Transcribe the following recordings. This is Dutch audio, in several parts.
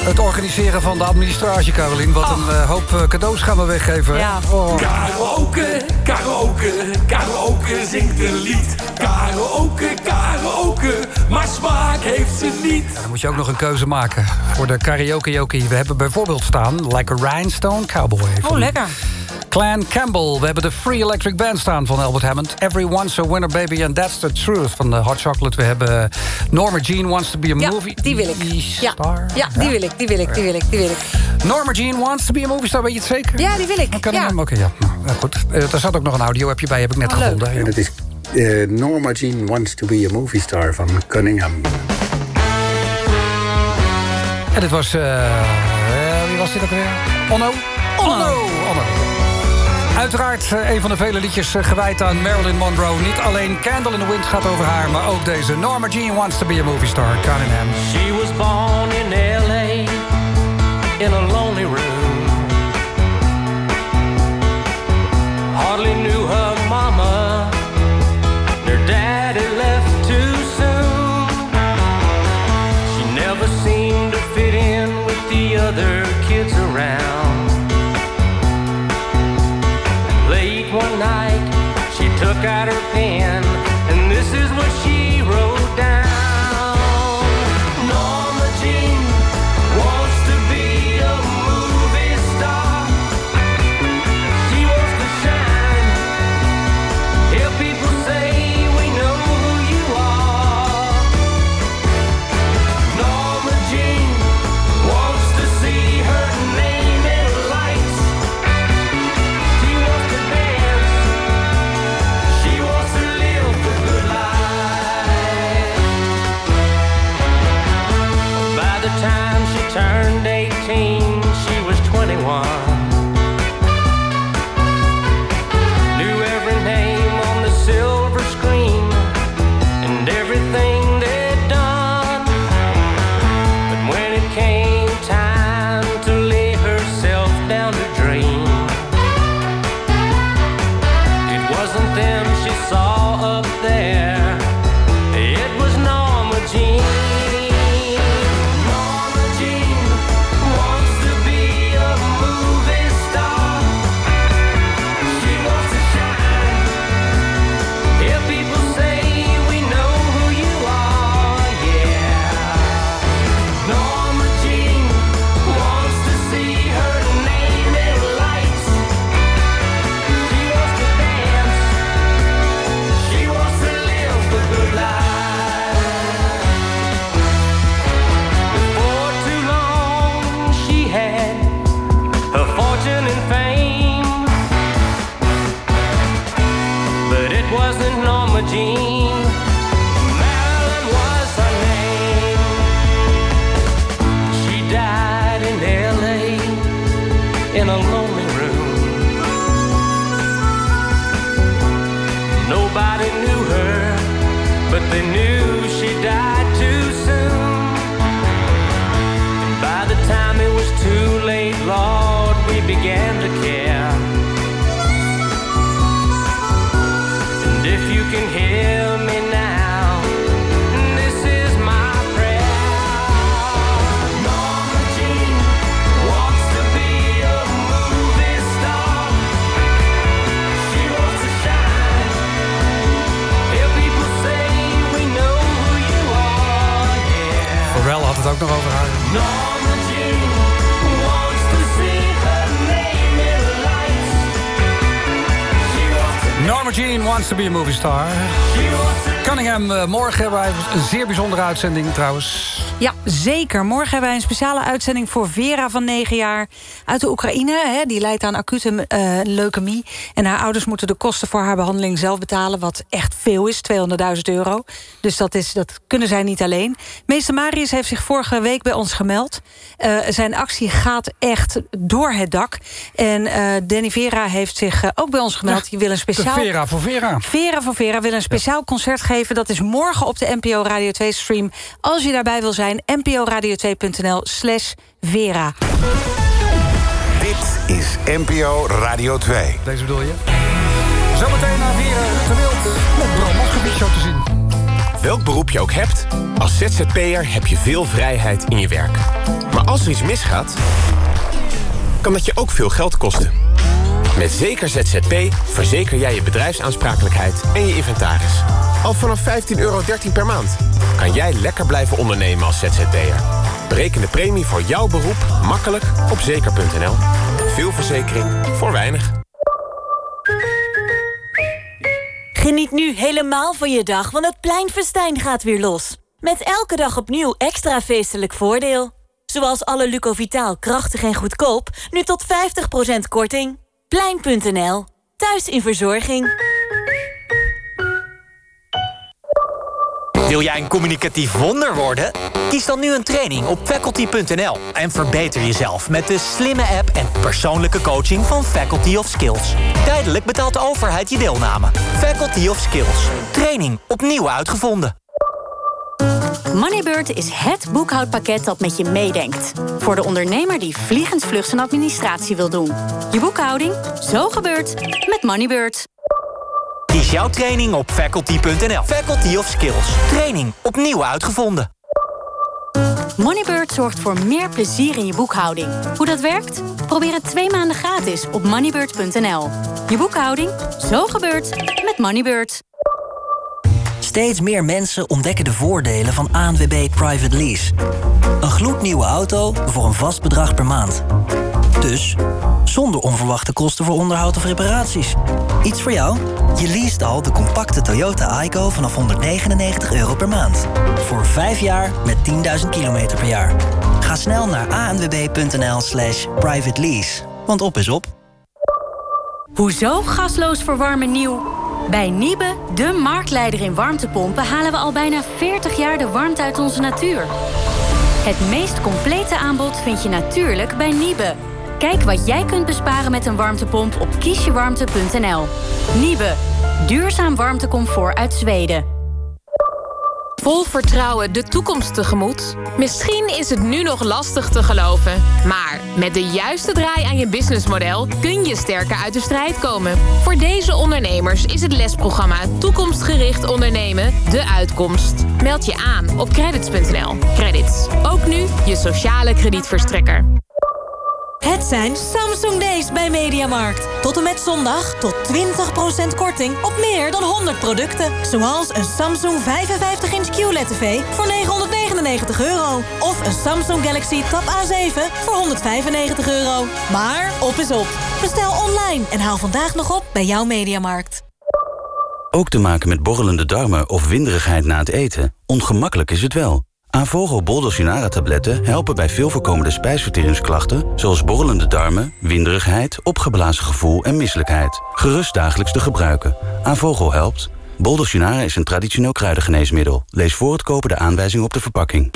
Het organiseren van de administratie, Carolien. Wat een uh, hoop uh, cadeaus gaan we weggeven. Ja. Oh. Karaoke, karaoke, karaoke zingt een lied. Karaoke, karaoke, maar smaak heeft ze niet. Ja, dan moet je ook nog een keuze maken voor de karaoke jokie. We hebben bijvoorbeeld staan Like a Rhinestone Cowboy. Oh, lekker. Clan Campbell. We hebben de Free Electric Band staan van Albert Hammond. Everyone's a winner, baby, and that's the truth van de Hot Chocolate. We hebben Norma Jean Wants to be a ja, Movie die wil ik. Ja, Star. ja, die wil ik, die wil ik, die wil ik, die wil ik. Norma Jean Wants to be a Movie Star, weet je het zeker? Ja, die wil ik. Kan ja. hem? Oké, ja. Nou, goed. Uh, er zat ook nog een audio-appje bij, heb ik net Oh, gevonden. En dat is uh, Norma Jean Wants to be a Movie Star van Cunningham. En dit was... Uh, wie was dit ook weer? Onno? Onno. Onno. Uiteraard uh, een van de vele liedjes uh, gewijd aan Marilyn Monroe. Niet alleen Candle in the Wind gaat over haar... maar ook deze Norma Jean Wants to be a Movie Star. Cunningham. She was born in L.A. in a lonely room. She to be a Movie Star. Cunningham, uh, morgen hebben een zeer bijzondere uitzending trouwens. Ja, zeker. Morgen hebben wij een speciale uitzending voor Vera van 9 jaar uit de Oekraïne. Hè, die lijdt aan acute uh, leukemie. En haar ouders moeten de kosten voor haar behandeling zelf betalen... wat echt veel is, 200.000 euro. Dus dat, is, dat kunnen zij niet alleen. Meester Marius heeft zich vorige week bij ons gemeld. Uh, zijn actie gaat echt door het dak. En uh, Danny Vera heeft zich ook bij ons gemeld. Die wil een speciaal... Vera voor Vera. Vera voor Vera wil een speciaal ja. concert geven. Dat is morgen op de NPO Radio 2 stream. Als je daarbij wil zijn, nporadio2.nl slash Vera. Dit is NPO Radio 2. Deze bedoel je? Zometeen naar Vera te wild met Bram Moscovici zo te zien. Welk beroep je ook hebt, als ZZP'er heb je veel vrijheid in je werk. Maar als er iets misgaat, kan dat je ook veel geld kosten. Met Zeker ZZP verzeker jij je bedrijfsaansprakelijkheid en je inventaris. Al vanaf 15,13 euro per maand kan jij lekker blijven ondernemen als ZZP'er. Bereken de premie voor jouw beroep makkelijk op zeker.nl. Veel verzekering voor weinig. Geniet nu helemaal van je dag, want het pleinfestijn gaat weer los. Met elke dag opnieuw extra feestelijk voordeel. Zoals alle Lucovitaal krachtig en goedkoop, nu tot 50% korting. Plein.nl. Thuis in verzorging. Wil jij een communicatief wonder worden? Kies dan nu een training op faculty.nl en verbeter jezelf met de slimme app en persoonlijke coaching van Faculty of Skills. Tijdelijk betaalt de overheid je deelname. Faculty of Skills. Training opnieuw uitgevonden. Moneybird is het boekhoudpakket dat met je meedenkt. Voor de ondernemer die vliegensvlug zijn administratie wil doen. Je boekhouding, zo gebeurt met Moneybird. Kies jouw training op faculty.nl. Faculty of Skills. Training opnieuw uitgevonden. Moneybird zorgt voor meer plezier in je boekhouding. Hoe dat werkt? Probeer het twee maanden gratis op moneybird.nl. Je boekhouding, zo gebeurt met Moneybird. Steeds meer mensen ontdekken de voordelen van ANWB Private Lease. Een gloednieuwe auto voor een vast bedrag per maand. Dus zonder onverwachte kosten voor onderhoud of reparaties. Iets voor jou? Je leest al de compacte Toyota Aygo vanaf 199 euro per maand. Voor 5 jaar met 10.000 kilometer per jaar. Ga snel naar anwb.nl slash private lease. Want op is op. Hoezo gasloos verwarmen nieuw? Bij Niebe, de marktleider in warmtepompen... halen we al bijna 40 jaar de warmte uit onze natuur. Het meest complete aanbod vind je natuurlijk bij Niebe. Kijk wat jij kunt besparen met een warmtepomp op kiesjewarmte.nl. Niebe, duurzaam warmtecomfort uit Zweden. Vol vertrouwen de toekomst tegemoet? Misschien is het nu nog lastig te geloven. Maar met de juiste draai aan je businessmodel kun je sterker uit de strijd komen. Voor deze ondernemers is het lesprogramma Toekomstgericht Ondernemen de uitkomst. Meld je aan op credits.nl. Credits. Ook nu je sociale kredietverstrekker. Het zijn Samsung Days bij Mediamarkt. Tot en met zondag tot 20% korting op meer dan 100 producten. Zoals een Samsung 55-inch QLED-TV voor 999 euro. Of een Samsung Galaxy Tab A7 voor 195 euro. Maar op is op. Bestel online en haal vandaag nog op bij jouw Mediamarkt. Ook te maken met borrelende darmen of winderigheid na het eten? Ongemakkelijk is het wel. Avogo Boldosinara-tabletten helpen bij veel voorkomende spijsverteringsklachten... zoals borrelende darmen, winderigheid, opgeblazen gevoel en misselijkheid. Gerust dagelijks te gebruiken. Avogo helpt. Boldosinara is een traditioneel kruidengeneesmiddel. Lees voor het kopen de aanwijzing op de verpakking.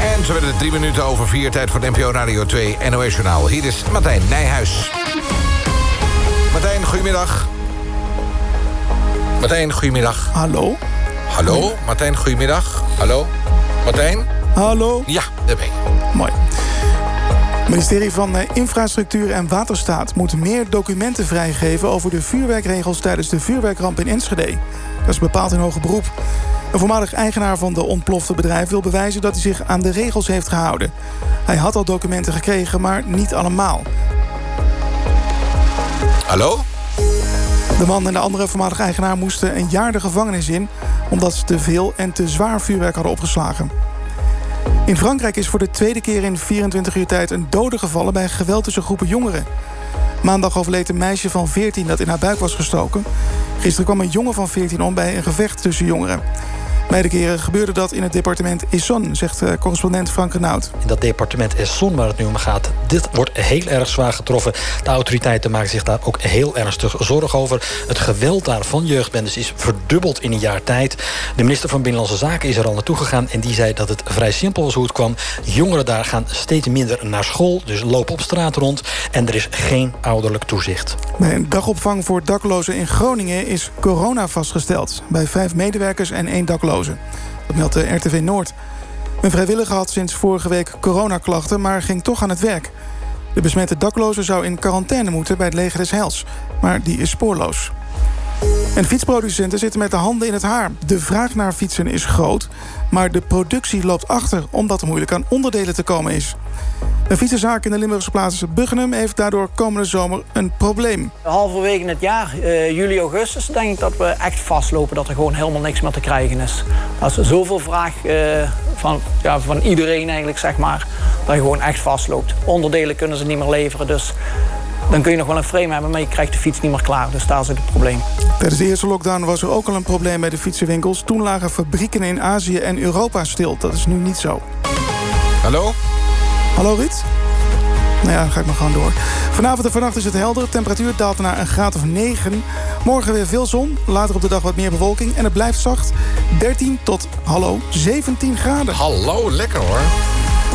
En zo werden het drie minuten over vier tijd voor de NPO Radio 2 NOS Journaal. Hier is Martijn Nijhuis. Martijn, goedemiddag. Martijn, goedemiddag. Hallo? Hallo, Martijn, goedemiddag. Hallo, Martijn? Hallo? Ja, daar ben je. Mooi. Het ministerie van eh, Infrastructuur en Waterstaat moet meer documenten vrijgeven over de vuurwerkregels tijdens de vuurwerkramp in Enschede. Dat is bepaald in hoger beroep. Een voormalig eigenaar van de ontplofte bedrijf wil bewijzen dat hij zich aan de regels heeft gehouden. Hij had al documenten gekregen, maar niet allemaal. Hallo? De man en de andere voormalige eigenaar moesten een jaar de gevangenis in... omdat ze te veel en te zwaar vuurwerk hadden opgeslagen. In Frankrijk is voor de tweede keer in 24 uur tijd een dode gevallen... bij geweld tussen groepen jongeren. Maandag overleed een meisje van 14 dat in haar buik was gestoken. Gisteren kwam een jongen van 14 om bij een gevecht tussen jongeren. Beide keren gebeurde dat in het departement Essonne, zegt eh, correspondent Frank Renaud. In dat departement Essonne waar het nu om gaat, dit wordt heel erg zwaar getroffen. De autoriteiten maken zich daar ook heel ernstig zorgen over. Het geweld daar van jeugdbendes is verdubbeld in een jaar tijd. De minister van Binnenlandse Zaken is er al naartoe gegaan en die zei dat het vrij simpel was hoe het kwam. Jongeren daar gaan steeds minder naar school, dus lopen op straat rond en er is geen ouderlijk toezicht. Bij een dagopvang voor daklozen in Groningen is corona vastgesteld. Bij vijf medewerkers en één dakloze. Dat meldt de RTV Noord. Een vrijwilliger had sinds vorige week coronaklachten, maar ging toch aan het werk. De besmette dakloze zou in quarantaine moeten bij het leger des Heils. Maar die is spoorloos. En fietsproducenten zitten met de handen in het haar. De vraag naar fietsen is groot, maar de productie loopt achter... omdat er moeilijk aan onderdelen te komen is. Een fietsenzaak in de Limburgse plaats Buggenum... heeft daardoor komende zomer een probleem. Halverwege het jaar, eh, juli, augustus, denk ik dat we echt vastlopen. Dat er gewoon helemaal niks meer te krijgen is. Als er zoveel vraag eh, van, ja, van iedereen eigenlijk, zeg maar, dat je gewoon echt vastloopt. Onderdelen kunnen ze niet meer leveren, dus dan kun je nog wel een frame hebben, maar je krijgt de fiets niet meer klaar. Dus daar zit het probleem. Tijdens de eerste lockdown was er ook al een probleem bij de fietsenwinkels. Toen lagen fabrieken in Azië en Europa stil. Dat is nu niet zo. Hallo? Hallo Ruud? Nou ja, dan ga ik maar gewoon door. Vanavond en vannacht is het helder. Temperatuur daalt naar een graad of 9. Morgen weer veel zon. Later op de dag wat meer bewolking. En het blijft zacht. 13 tot, hallo, 17 graden. Hallo, lekker hoor.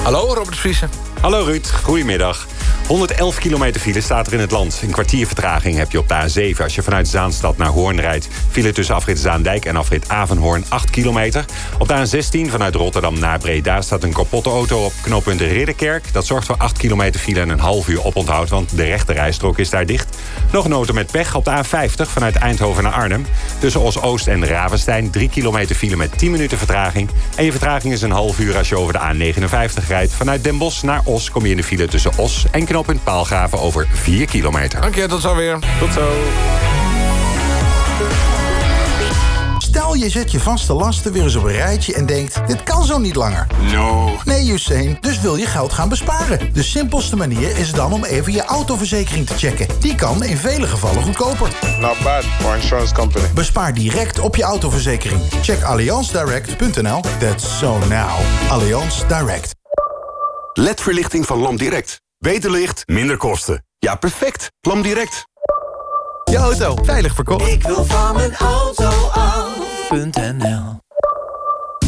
Hallo, Robert Vriessen. Hallo Ruud, goedemiddag. 111 kilometer file staat er in het land. Een kwartier vertraging heb je op de A7 als je vanuit Zaanstad naar Hoorn rijdt. File tussen afrit Zaandijk en afrit Avenhoorn 8 kilometer. Op de A16 vanuit Rotterdam naar Breda staat een kapotte auto op knooppunt Ridderkerk. Dat zorgt voor 8 kilometer file en een half uur oponthoud, want de rechte rijstrook is daar dicht. Nog een auto met pech op de A50 vanuit Eindhoven naar Arnhem. Tussen Os-Oost en Ravenstein 3 kilometer file met 10 minuten vertraging. En je vertraging is een half uur als je over de A59 rijdt. Vanuit Den Bosch naar Os kom je in de file tussen Os en knooppunt Paalgraven over 4 kilometer. Dank je, tot zo weer. Tot zo. Stel je zet je vaste lasten weer eens op een rijtje en denkt... dit kan zo niet langer. No. Nee, Usain, dus wil je geld gaan besparen. De simpelste manier is dan om even je autoverzekering te checken. Die kan in vele gevallen goedkoper. Not bad for insurance company. Bespaar direct op je autoverzekering. Check allianzdirect.nl. That's so now. Allianz Direct. LED-verlichting van LampDirect. Beter licht, minder kosten. Ja, perfect. LampDirect. Je auto, veilig verkocht. Ik wil van mijn auto af.nl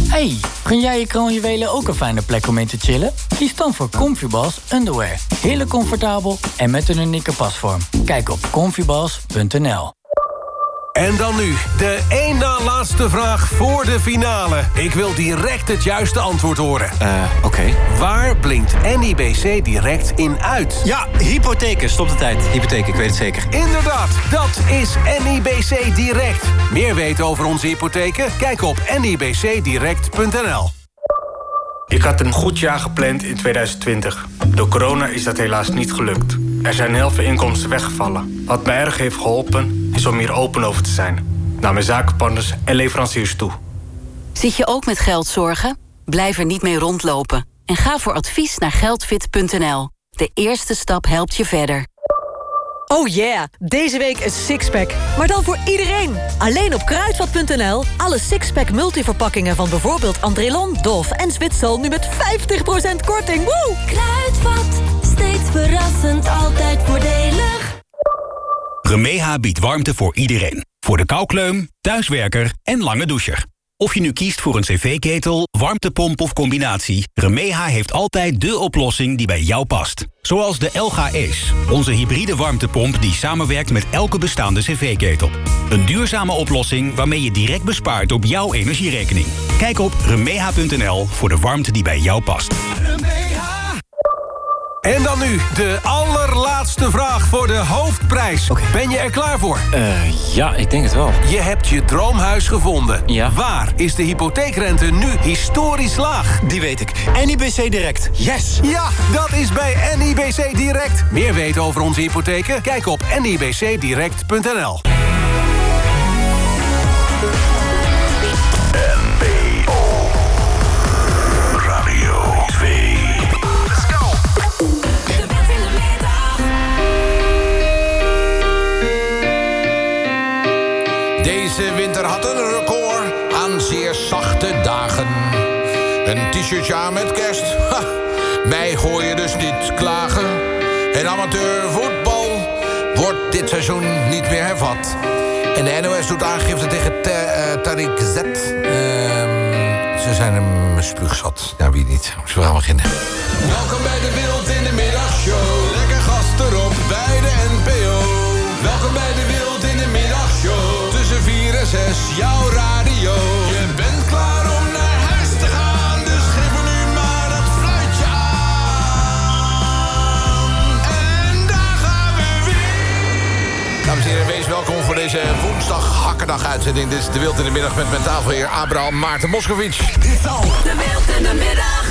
Hey, vind jij je kroonjuwelen ook een fijne plek om in te chillen? Kies dan voor Comfybas Underwear. Heerlijk comfortabel en met een unieke pasvorm. Kijk op comfybas.nl En dan nu, de één na laatste vraag voor de finale. Ik wil direct het juiste antwoord horen. Eh, oké. Waar blinkt NIBC direct in uit? Ja, hypotheken. Stop de tijd. Hypotheek, ik weet het zeker. Inderdaad, dat is NIBC Direct. Meer weten over onze hypotheken? Kijk op nibcdirect.nl. Ik had een goed jaar gepland in 2020. Door corona is dat helaas niet gelukt. Er zijn heel veel inkomsten weggevallen. Wat mij erg heeft geholpen, is om hier open over te zijn. Naar mijn zakenpartners en leveranciers toe. Zit je ook met geldzorgen? Blijf er niet mee rondlopen. En ga voor advies naar geldfit.nl. De eerste stap helpt je verder. Oh yeah, deze week een sixpack. Maar dan voor iedereen. Alleen op kruidvat.nl. Alle sixpack multiverpakkingen van bijvoorbeeld Andrelon, Dove en Zwitsal... nu met 50% korting. Woe! Kruidvat, steeds verrassend, altijd voordelig. Remeha biedt warmte voor iedereen. Voor de koukleum, thuiswerker en lange doucher. Of je nu kiest voor een cv-ketel, warmtepomp of combinatie... Remeha heeft altijd de oplossing die bij jou past. Zoals de LG Ace, onze hybride warmtepomp... die samenwerkt met elke bestaande cv-ketel. Een duurzame oplossing waarmee je direct bespaart op jouw energierekening. Kijk op remeha.nl voor de warmte die bij jou past. En dan nu de allerlaatste vraag voor de hoofdprijs. Ben je er klaar voor? Eh, ja, ik denk het wel. Je hebt je droomhuis gevonden. Ja. Waar is de hypotheekrente nu historisch laag? Die weet ik. NIBC Direct. Yes! Ja, dat is bij NIBC Direct. Meer weten over onze hypotheken? Kijk op nibcdirect.nl. Radio Een t-shirtje aan met kerst. Ha, wij gooien dus niet klagen. En amateurvoetbal wordt dit seizoen niet meer hervat. En de NOS doet aangifte tegen eh, Tariq Z. Ehm, ze zijn hem spuugzat. Ja, wie niet. Zullen we gaan beginnen? Welkom bij de Wild in de Middagshow. Lekker gast erop bij de NPO. Welkom bij de Wild in de Middagshow. Tussen 4 en 6, jouw radio. Voor deze woensdag hakkendag uitzending. Dit is De Wild in de Middag met mijn tafelheer Abraham Maarten Moscovic. De Wild in de Middag.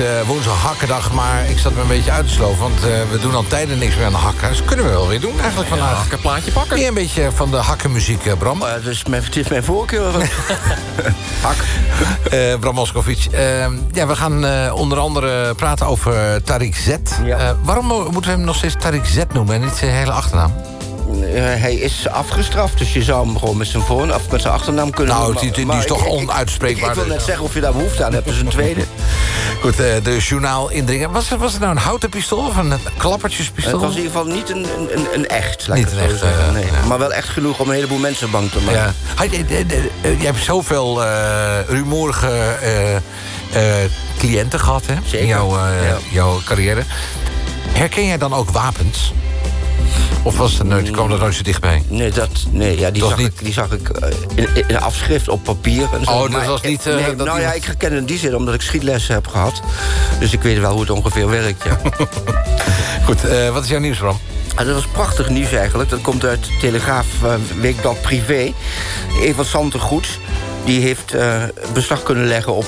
Is eh, woensdag hakkendag, maar ik zat me een beetje uit te sloven. Want eh, we doen al tijden niks meer aan de hakken. Dus kunnen we wel weer doen eigenlijk vandaag. hakkenplaatje pakken. Een beetje van de hakkenmuziek, eh, Bram? het, is mijn, het is mijn voorkeur. Hak. Bram Moskovic. Eh, ja, we gaan onder andere praten over Tariq Z. Waarom mo- moeten we hem nog steeds Tariq Z noemen en niet zijn hele achternaam? Hij is afgestraft, dus je zou hem gewoon met zijn voor of met zijn achternaam kunnen Nou, noemen. die- die- die Maar is toch ik- ik- onuitspreekbaar, Ik, wil dus. net zeggen of je daar behoefte aan hebt, dus een tweede. Goed, eh, de journaal indringen. Was, het- was het nou een houten pistool of een klappertjespistool? Het was in ieder geval niet een, een, een, echt, laat Niet ik het een echt, zeggen. eh, nee. ja. Maar wel echt genoeg om een heleboel mensen bang te maken. Ja. Eh, je hebt zoveel rumoerige eh, eh, cliënten gehad hè? in jouw, Ja. jouw carrière. Herken jij dan ook wapens? Of was het nooit, kwam dat nooit zo dichtbij? Nee, dat, nee ja, die, zag niet- ik, die zag ik eh, in, in een afschrift op papier. En zo. Oh, dat Maar was niet, eh, nee, dat nou ja, ik herken in die zin omdat ik schietlessen heb gehad. Dus ik weet wel hoe het ongeveer werkt, ja. Goed, eh, wat is jouw nieuws, Bram? Ah, dat was prachtig nieuws eigenlijk. Dat komt uit Telegraaf Weekblad Privé. Eva Santegoed die heeft beslag kunnen leggen op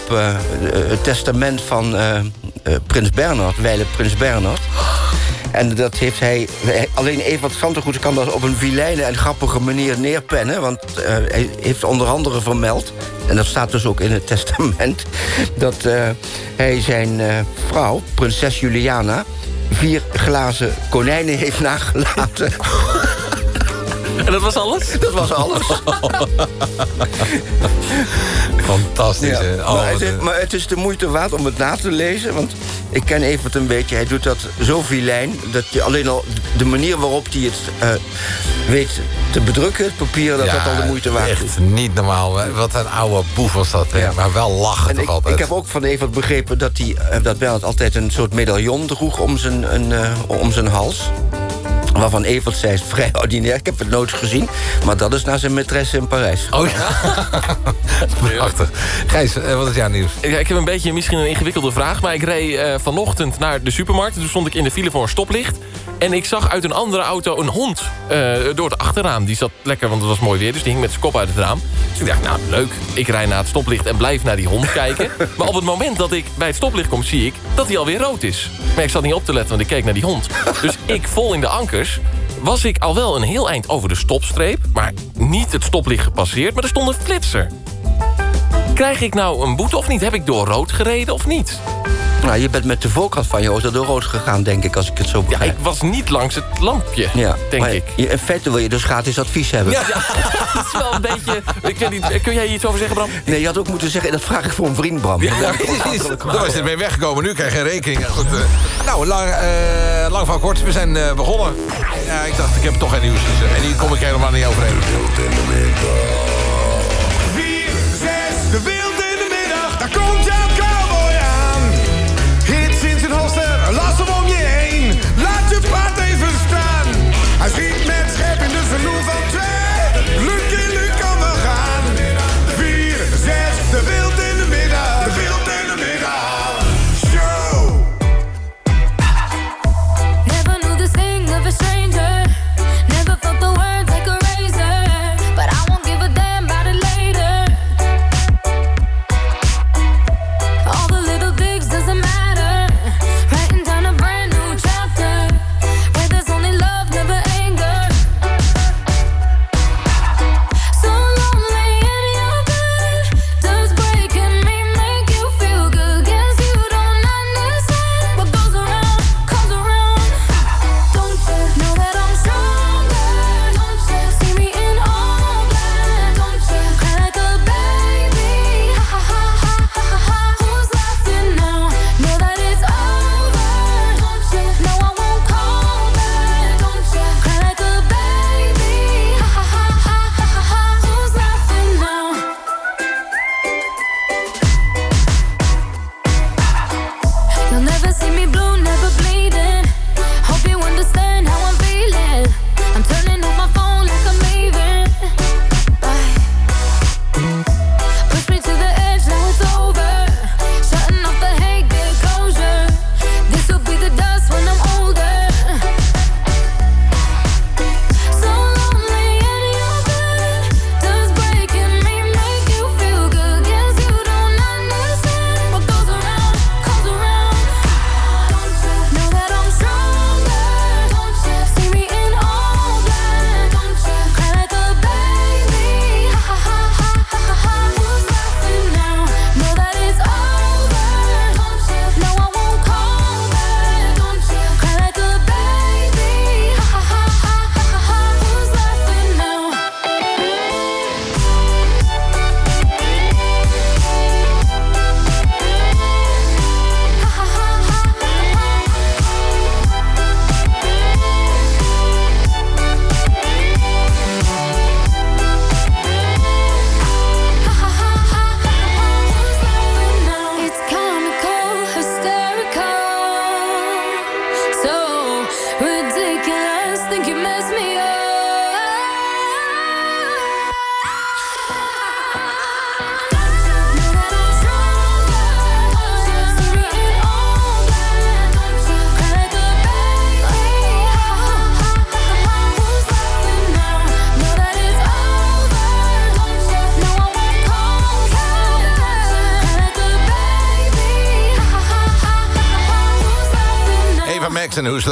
het testament van prins Bernhard, wijle prins Bernhard. En dat heeft hij... Alleen Evert Santegoed kan dat op een vilijne en grappige manier neerpennen. Want eh, hij heeft onder andere vermeld... en dat staat dus ook in het testament... dat eh, hij zijn eh, vrouw, prinses Juliana... vier glazen konijnen heeft nagelaten. En dat was alles? Dat was alles. Fantastisch, Ja, hè? Oh, maar, het wat is, maar het is de moeite waard om het na te lezen. Want Ik ken Evert een beetje. Hij doet dat zo vilijn... dat je alleen al de manier waarop hij het eh, weet te bedrukken... het papier, dat dat al de moeite waard is. Echt niet normaal. hè. Wat een oude boef was dat. Maar wel lachen En toch ik, altijd. ik heb ook van Evert begrepen dat, hij, eh, dat Bernhard altijd een soort medaillon droeg om zijn, een, eh, om zijn hals. Waarvan Evert zei, is vrij ordinair. Ik heb het nooit gezien. Maar dat is naar zijn maîtresse in Parijs. Oh ja? Prachtig. Gijs, eh, wat is jouw nieuws? Ja, ik heb een beetje misschien een ingewikkelde vraag. Maar ik reed eh, vanochtend naar de supermarkt. En toen stond ik in de file voor een stoplicht. En ik zag uit een andere auto een hond eh, door het achterraam. Die zat lekker, want het was mooi weer. Dus die hing met zijn kop uit het raam. Dus ik dacht, nou leuk. Ik rijd naar het stoplicht en blijf naar die hond kijken. Maar op het moment dat ik bij het stoplicht kom, zie ik dat hij alweer rood is. Maar ik zat niet op te letten, want ik keek naar die hond. Dus ik vol in de ankers was ik al wel een heel eind over de stopstreep... maar niet het stoplicht gepasseerd, maar er stond een flitser. Krijg ik nou een boete of niet? Heb ik door rood gereden of niet? Nou, je bent met de voorkant van je auto door rood gegaan, denk ik, als ik het zo Ja, begrijp. ik was niet langs het lampje, Ja, denk maar ik. je- In feite wil je dus gratis advies hebben. Ja, ja, dat is wel een beetje... Ik weet niet, kun jij hier iets over zeggen, Bram? Nee, je had ook moeten zeggen, dat vraag ik voor een vriend, Bram. Ja, precies. Daar was je mee weggekomen. Nu krijg je een rekening. Ja, goed, eh. nou, lang, eh, lang van kort. We zijn eh, begonnen. Ja, ik dacht, ik heb toch geen nieuws. Dus, en hier kom ik helemaal niet overheen.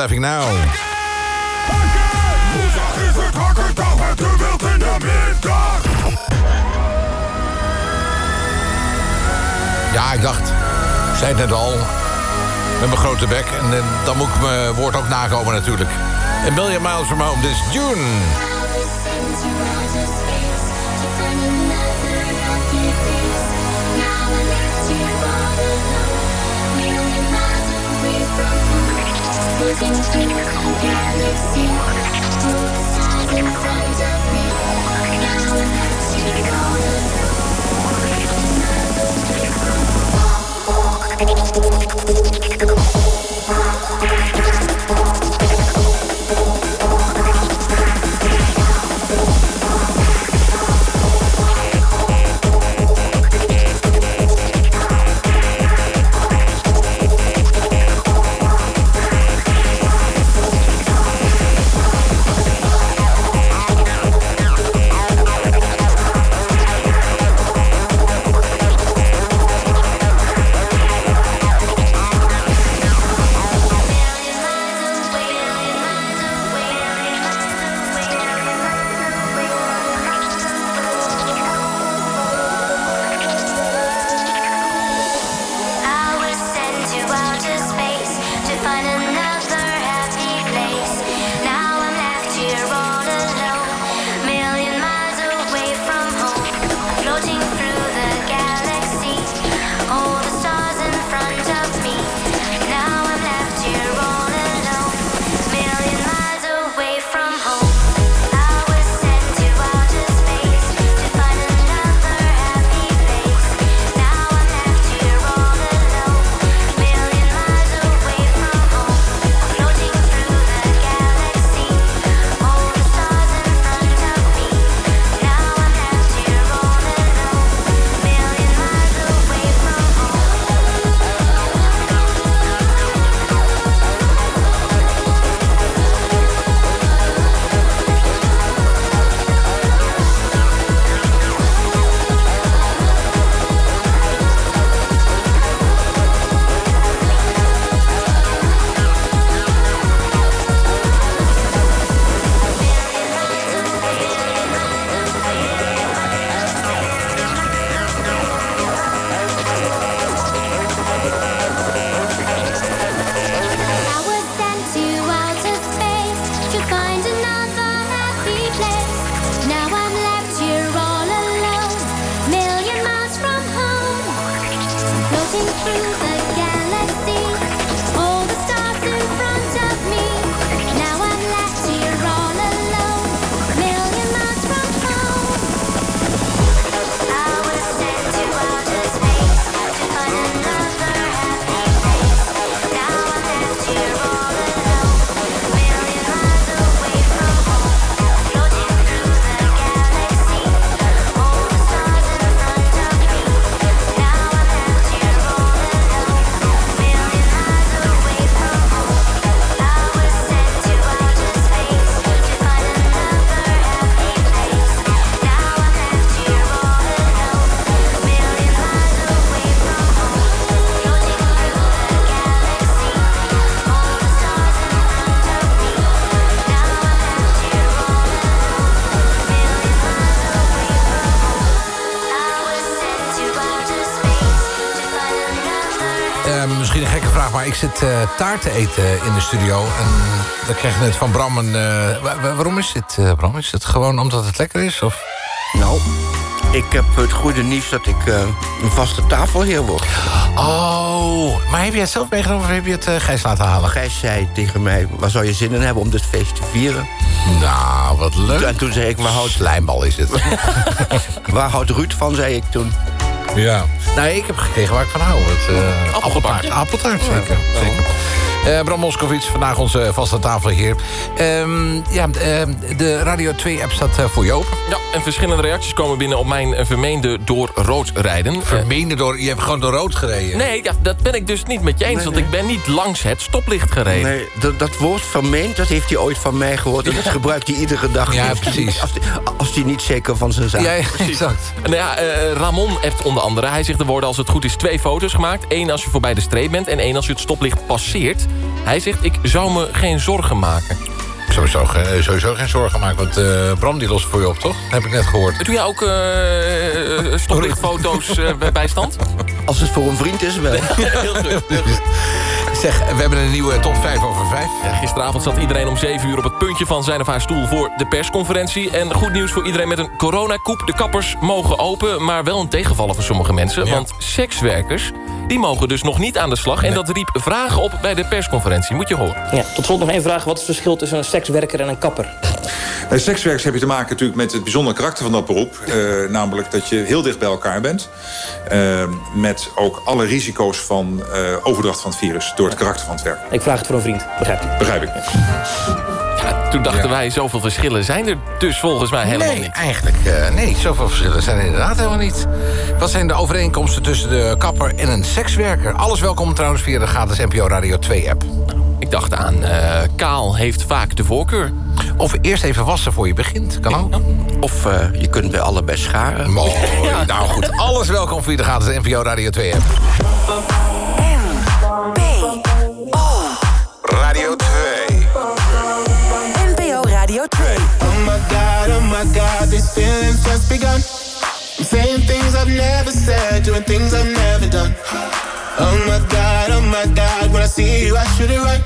Laughing Now? Woensdag is het hakkerdag met de wild in de middag. Ja, ik dacht, ik zei het net al, met mijn grote bek. En eh, dan moet ik mijn woord ook nakomen natuurlijk. Ik zit eh, taart te eten in de studio. En dan krijg je net van Bram een... eh, wa- wa- waarom is dit, eh, Bram? Is het gewoon omdat het lekker is? Of? Nou, ik heb het goede nieuws dat ik een vaste tafelheer word. Oh, maar heb je het zelf meegenomen of heb je het uh, Gijs laten halen? Gijs zei tegen mij, waar zou je zin in hebben om dit feest te vieren? Nou, wat leuk. En toen zei ik, waar houdt... Slijmbal is het. waar houdt Ruud van, zei ik toen. Ja. Nou, ik heb gekregen waar ik van hou. Het, uh, appeltaart. Appeltaart, zeker. zeker. Uh, Bram Moskowitz, vandaag onze vaste tafelheer. Um, ja, uh, de Radio 2-app staat uh, voor je open. Ja, en verschillende reacties komen binnen op mijn vermeende door rood rijden. Vermeende door... Je hebt gewoon door rood gereden? Nee, ja, dat ben ik dus niet met je eens. Nee, want nee. ik ben niet langs het stoplicht gereden. Nee, dat, dat woord vermeend, dat heeft hij ooit van mij gehoord. En dat gebruikt hij iedere dag. Ja, precies. Als, als hij niet zeker van zijn zaak Ja, ja exact. Nou ja, Ramon heeft onder andere... Hij zegt er worden als het goed is twee foto's gemaakt. Eén als je voorbij de streep bent en één als je het stoplicht passeert. Hij zegt, ik zou me geen zorgen maken. Sowieso, sowieso geen zorgen maken, want uh, Bram die lost voor je op, toch? heb ik net gehoord. Doe jij ook uh, stoplichtfoto's uh, bij stand? Als het voor een vriend is, wel. Heel goed. Zeg, we hebben een nieuwe top 5 over 5. Ja, gisteravond zat iedereen om 7 uur op het puntje van zijn of haar stoel voor de persconferentie. En goed nieuws voor iedereen met een coronakoep. De kappers mogen open, maar wel een tegenvaller voor sommige mensen. Want sekswerkers, die mogen dus nog niet aan de slag. En dat riep vragen op bij de persconferentie. Moet je horen. Ja, tot slot nog één vraag. Wat is het verschil tussen een sekswerker en een kapper? Bij sekswerkers heb je te maken natuurlijk met het bijzondere karakter van dat beroep. Eh, namelijk dat je heel dicht bij elkaar bent. Eh, met ook alle risico's van eh, overdracht van het virus door het karakter van het werk. Ik vraag het voor een vriend, begrijpt u? Begrijp ik. Ja, toen dachten wij, zoveel verschillen zijn er dus volgens mij helemaal nee, niet. eigenlijk uh, nee. Zoveel verschillen zijn er inderdaad helemaal niet. Wat zijn de overeenkomsten tussen de kapper en een sekswerker? Alles welkom trouwens via de gratis NPO Radio 2-app. Ik dacht aan, uh, kaal heeft vaak de voorkeur. Of eerst even wassen voor je begint, kan ook. Of uh, je kunt bij allebei scharen. Mooi. Ja. Nou goed, alles welkom via de gratis NPO Radio 2-app. Radio 2. NPO Radio 2. Oh my god, oh my god, these feelings just begun. I'm saying things I've never said, doing things I've never done. Oh my god, oh my god, when I see you, I shoot it right.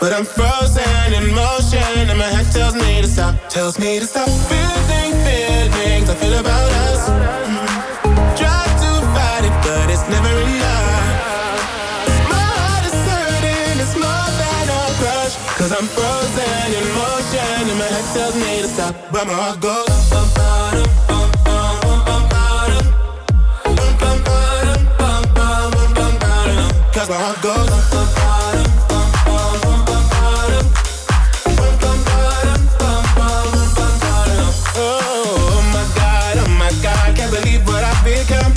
But I'm frozen in motion, and my head tells me to stop, tells me to stop. Feeling feelings I feel about us. Mm-hmm. Try to fight it, but it's never enough. stop where my heart goes. Cause my heart goes. Oh my god, oh my god, can't believe what I've become.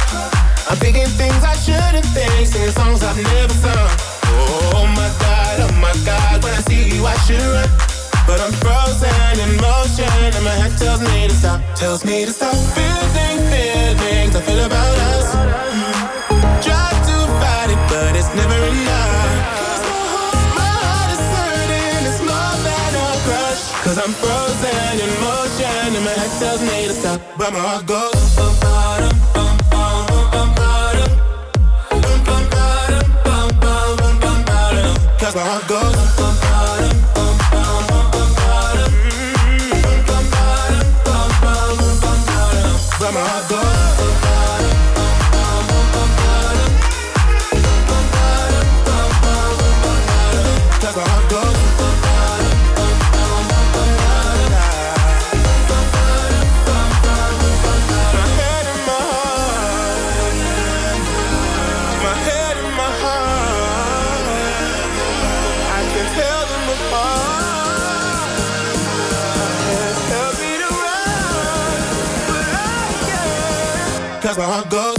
I'm thinking things I shouldn't think, singing songs I've never sung. Oh my god, oh my god, when I see you I should run. But I'm frozen in motion, and my head tells me to stop, tells me to stop. Feeling feelings I feel about us. Try to fight it, but it's never enough. My heart is hurting, it's more than a crush. Cause I'm frozen in motion, and my head tells me to stop, but my heart goes. Cause my heart goes wherever I goes.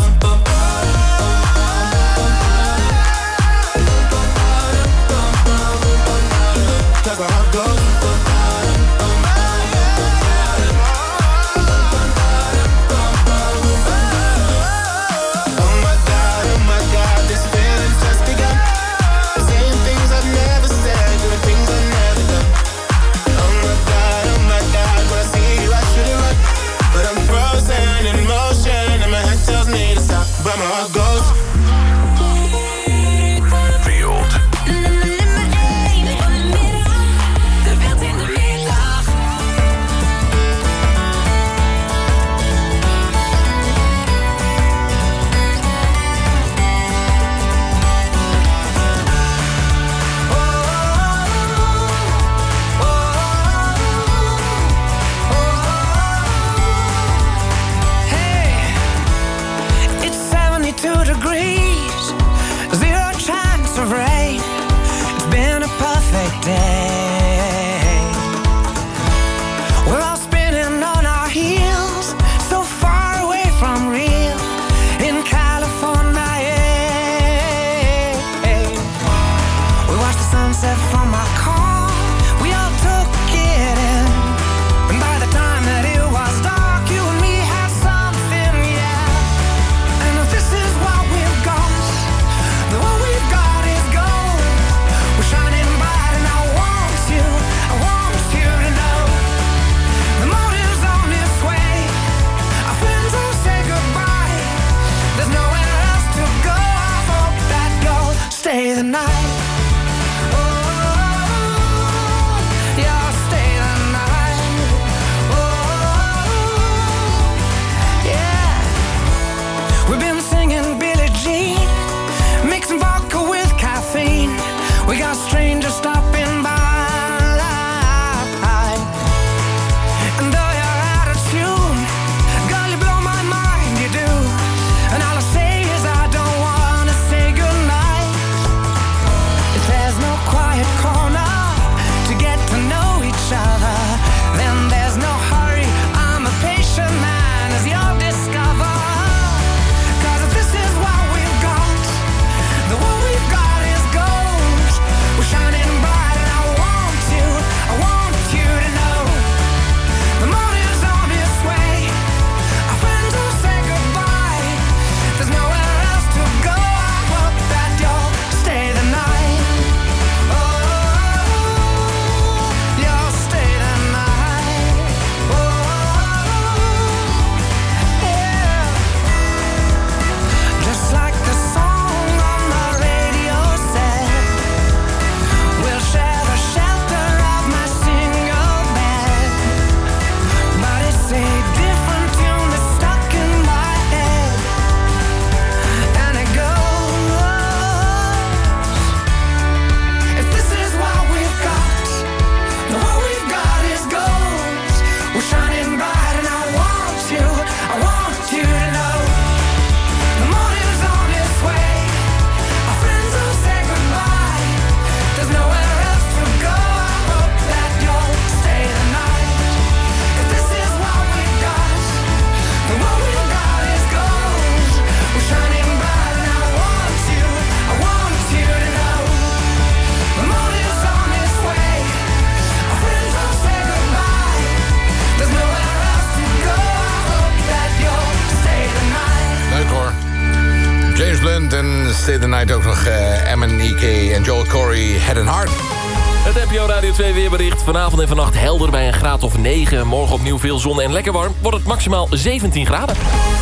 Night ook nog uh, MNEK en Joel Corey, Head and Heart. Het NPO Radio 2 weerbericht. Vanavond en vannacht helder bij een graad of 9. Morgen opnieuw veel zon en lekker warm. Wordt het maximaal 17 graden.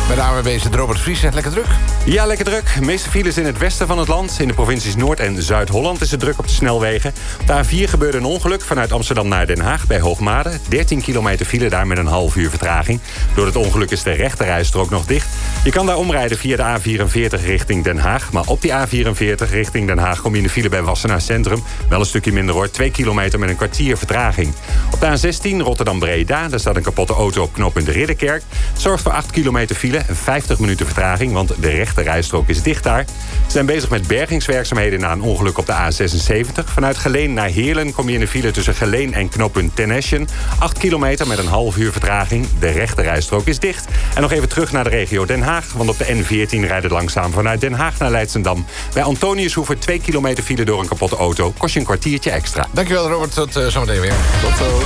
Bij de ANWB is het Robert Vries. Lekker druk? Ja, lekker druk. De meeste files in het westen van het land. In de provincies Noord- en Zuid-Holland is het druk op de snelwegen. Op de A4 gebeurde een ongeluk vanuit Amsterdam naar Den Haag bij Hoogmade. 13 kilometer file daar met een half uur vertraging. Door het ongeluk is de rechterrijstrook nog dicht. Je kan daar omrijden via de A44 richting Den Haag. Maar op die A44 richting Den Haag kom je in de file bij Wassenaar Centrum. Wel een stukje minder hoor. 2 kilometer met een kwartier vertraging. Op de A16 Rotterdam-Breda. Daar staat een kapotte auto op knop in de Ridderkerk. Zorgt voor 8 kilometer file en 50 minuten vertraging... want de rechte rijstrook is dicht daar. Ze zijn bezig met bergingswerkzaamheden na een ongeluk op de A76. Vanuit Geleen naar Heerlen kom je in de file tussen Geleen en knooppunt Teneschen. 8 kilometer met een half uur vertraging. De rechte rijstrook is dicht. En nog even terug naar de regio Den Haag. Want op de N14 rijdt het langzaam vanuit Den Haag naar Leidsendam. Bij Antoniushoever 2 kilometer file door een kapotte auto. Kost je een kwartiertje extra. Dankjewel Robert, tot uh, zometeen weer. Tot zo.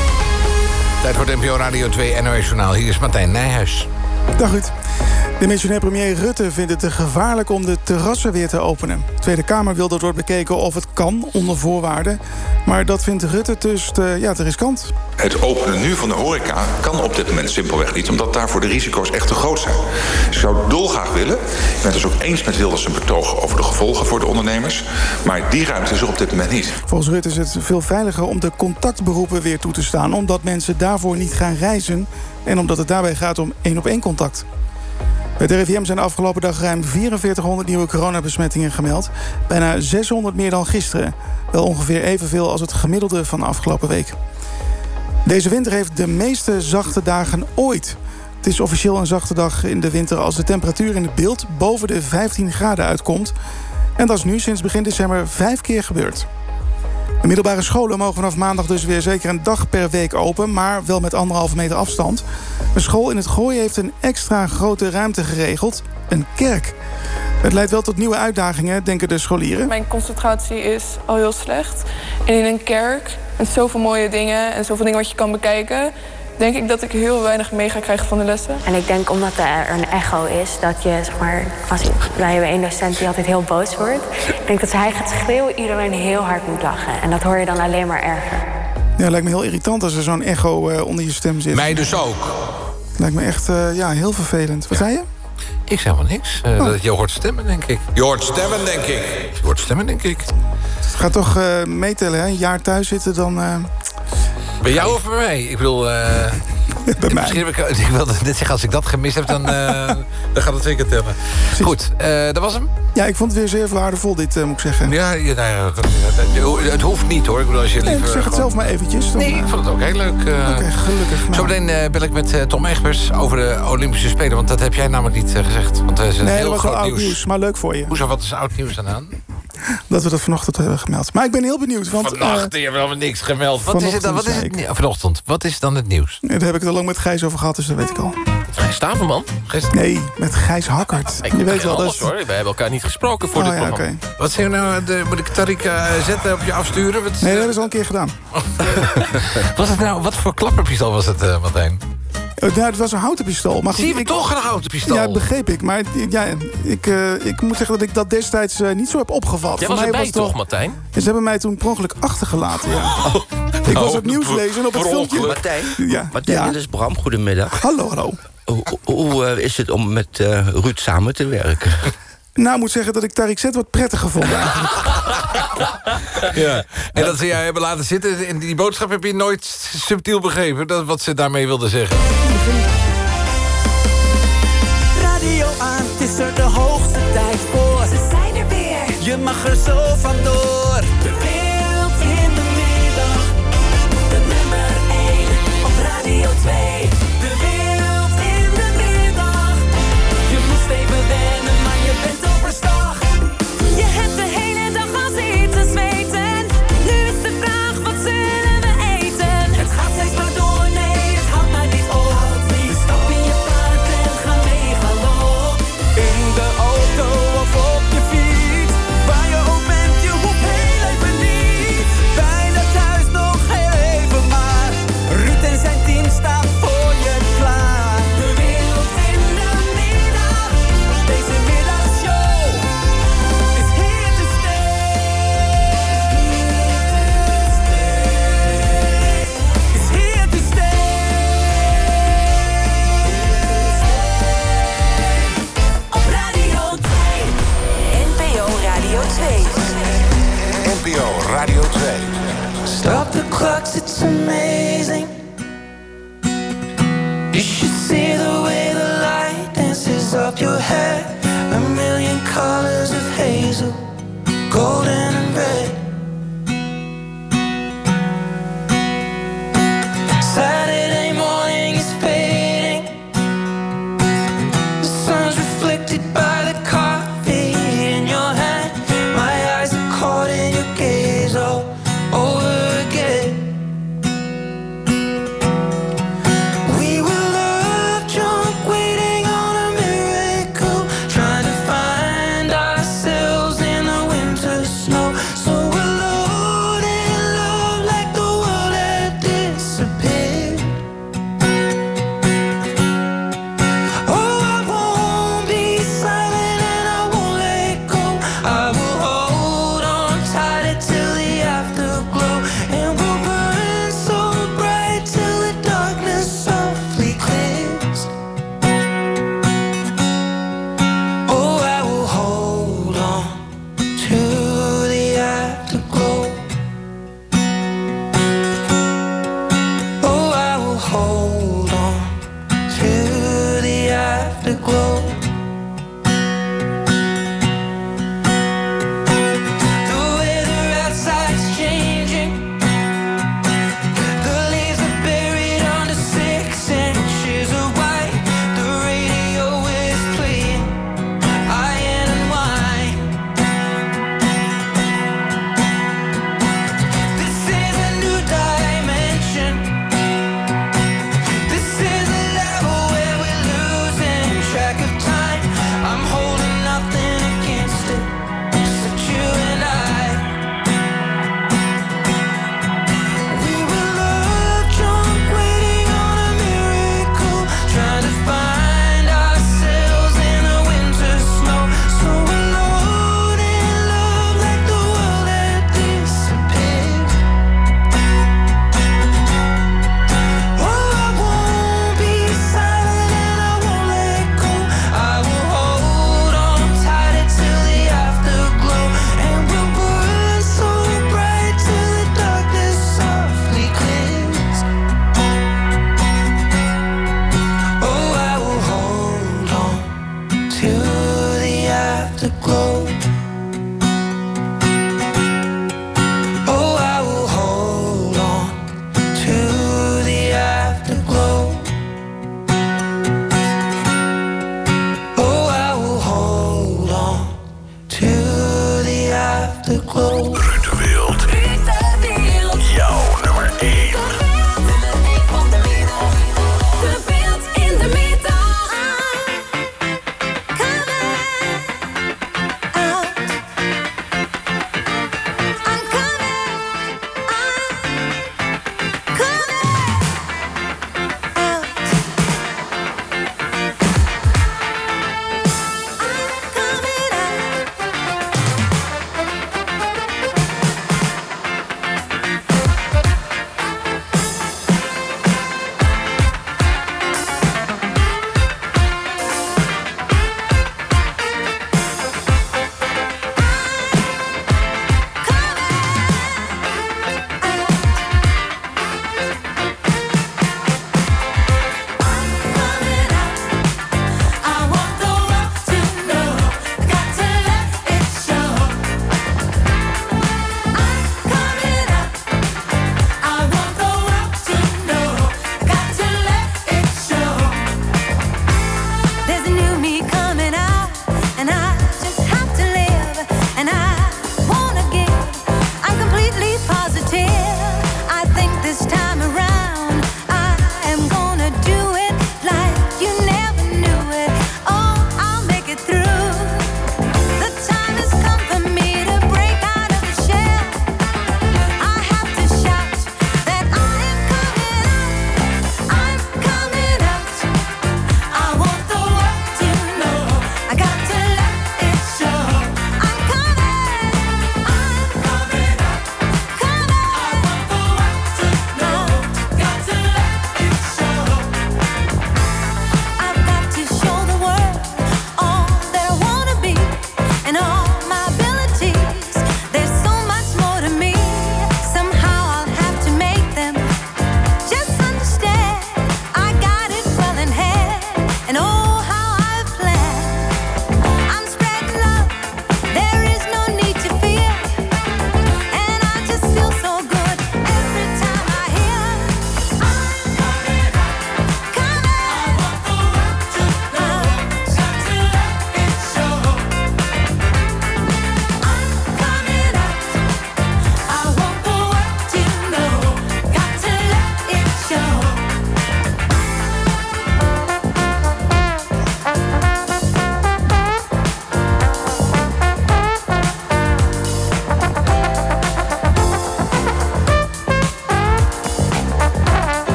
Tijd voor het NPO Radio 2 NOS Journaal. Hier is Martijn Nijhuis. Dag Ruud. De missionair premier Rutte vindt het te gevaarlijk om de terrassen weer te openen. De Tweede Kamer wil dat wordt bekeken of het kan, onder voorwaarden. Maar dat vindt Rutte dus te, ja, te riskant. Het openen nu van de horeca kan op dit moment simpelweg niet... omdat daarvoor de risico's echt te groot zijn. Dus ik zou dolgraag willen. Ik ben het dus ook eens met Wilders een betoog over de gevolgen voor de ondernemers. Maar die ruimte is er op dit moment niet. Volgens Rutte is het veel veiliger om de contactberoepen weer toe te staan... omdat mensen daarvoor niet gaan reizen... en omdat het daarbij gaat om één-op-één contact. Bij het RIVM zijn de afgelopen dag ruim 4400 nieuwe coronabesmettingen gemeld. Bijna 600 meer dan gisteren. Wel ongeveer evenveel als het gemiddelde van afgelopen week. Deze winter heeft de meeste zachte dagen ooit. Het is officieel een zachte dag in de winter als de temperatuur in het beeld boven de 15 graden uitkomt. En dat is nu sinds begin december vijf keer gebeurd. De middelbare scholen mogen vanaf maandag dus weer zeker een dag per week open... maar wel met anderhalve meter afstand. Een school in het Gooi heeft een extra grote ruimte geregeld. Een kerk. Het leidt wel tot nieuwe uitdagingen, denken de scholieren. Mijn concentratie is al heel slecht. En in een kerk, met zoveel mooie dingen en zoveel dingen wat je kan bekijken... denk ik dat ik heel weinig mee ga krijgen van de lessen. En ik denk omdat er een echo is, dat je, zeg maar, als wij hebben één docent die altijd heel boos wordt. Ik denk dat als hij gaat schreeuwen, iedereen heel hard moet lachen. En dat hoor je dan alleen maar erger. Ja, lijkt me heel irritant als er zo'n echo uh, onder je stem zit. Mij dus ook. Lijkt me echt uh, ja, heel vervelend. Wat ja. zei je? Ik zeg maar niks. Uh, oh. dat je hoort stemmen, denk ik. Je hoort stemmen, denk ik. Je hoort stemmen, denk ik. Het gaat toch uh, meetellen, hè? Een jaar thuis zitten, dan... Uh... Bij jou of bij mij? Ik bedoel... bij mij. Misschien heb ik, ik wilde net zeggen, als ik dat gemist heb, dan, dan gaat het zeker tellen. Goed, dat was hem? Ja, ik vond het weer zeer waardevol, dit moet ik zeggen. Ja, ja nou, het hoeft niet, hoor. Ik bedoel, als je nee, liever ik zeg het zelf maar eventjes. Dan, nee, ik vond het ook heel leuk. Oké, okay, gelukkig. Nou. Zometeen bel ik met Tom Egbers over de Olympische Spelen. Want dat heb jij namelijk niet gezegd. Want dat is een nee, heel dat was groot wel oud nieuws. maar leuk voor je. Hoezo, wat is oud nieuws aan aan? Dat we dat vanochtend hebben gemeld. Maar ik ben heel benieuwd. Want, Vannacht, uh, je hebt helemaal niks gemeld. Wat is het dan? Wat is het, vanochtend, wat is dan het nieuws? Nee, daar heb ik het al lang met Gijs over gehad, dus dat weet ik al. Gijs Staverman? Gijs... Nee, met Gijs Hakkert. Ik je weet wel, alles, dat hoor. We hebben elkaar niet gesproken voor oh, dit ja, programma. Okay. Wat zeg je nou? De, moet ik Tarika zetten op je afsturen? Wat, nee, dat hebben ze al een keer gedaan. was het nou, wat voor klapperpistool was het, uh, Martijn? Nou, het was een houten pistool. Maar goed, Zie je ik, toch een houten pistool? Ja, begreep ik. Maar ja, ik, uh, ik moet zeggen dat ik dat destijds uh, niet zo heb opgevat. Jij was mij erbij was toch, Martijn? Ze hebben mij toen per ongeluk achtergelaten, ja. Oh. Ik was op nieuws lezen op het filmpje. Martijn, ja. Martijn ja. dit is Bram, goedemiddag. Hallo, hallo. Hoe, hoe uh, is het om met Ruud samen te werken? Nou, ik moet zeggen dat ik Tarik Zet wat prettig gevonden eigenlijk. ja. En dat ze jou hebben laten zitten, in die boodschap heb je nooit subtiel begrepen... Dat, wat ze daarmee wilden zeggen. Radio aan, het is er de hoogste tijd voor. Ze zijn er weer. Je mag er zo vandoor.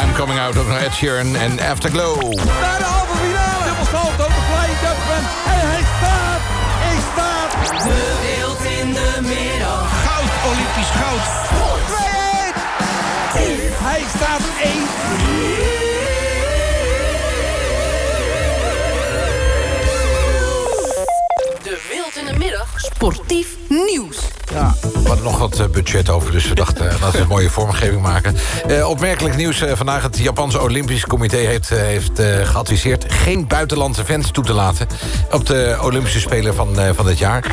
I'm Coming Out of Ed Sheeran en Afterglow. Naar de halve finale. Dubbelstoot, overplay, Dutchman. En hij staat. Hij staat. De wild in de middag. Goud, Olympisch goud. 2-1. Hij staat 1. De Wild in de Middag. Sportief hadden nog wat eh, budget over, dus we dachten laten we een mooie vormgeving maken. Eh, opmerkelijk nieuws vandaag. Het Japanse Olympisch Comité heeft, heeft geadviseerd... geen buitenlandse fans toe te laten op de Olympische Spelen van, eh, van dit jaar.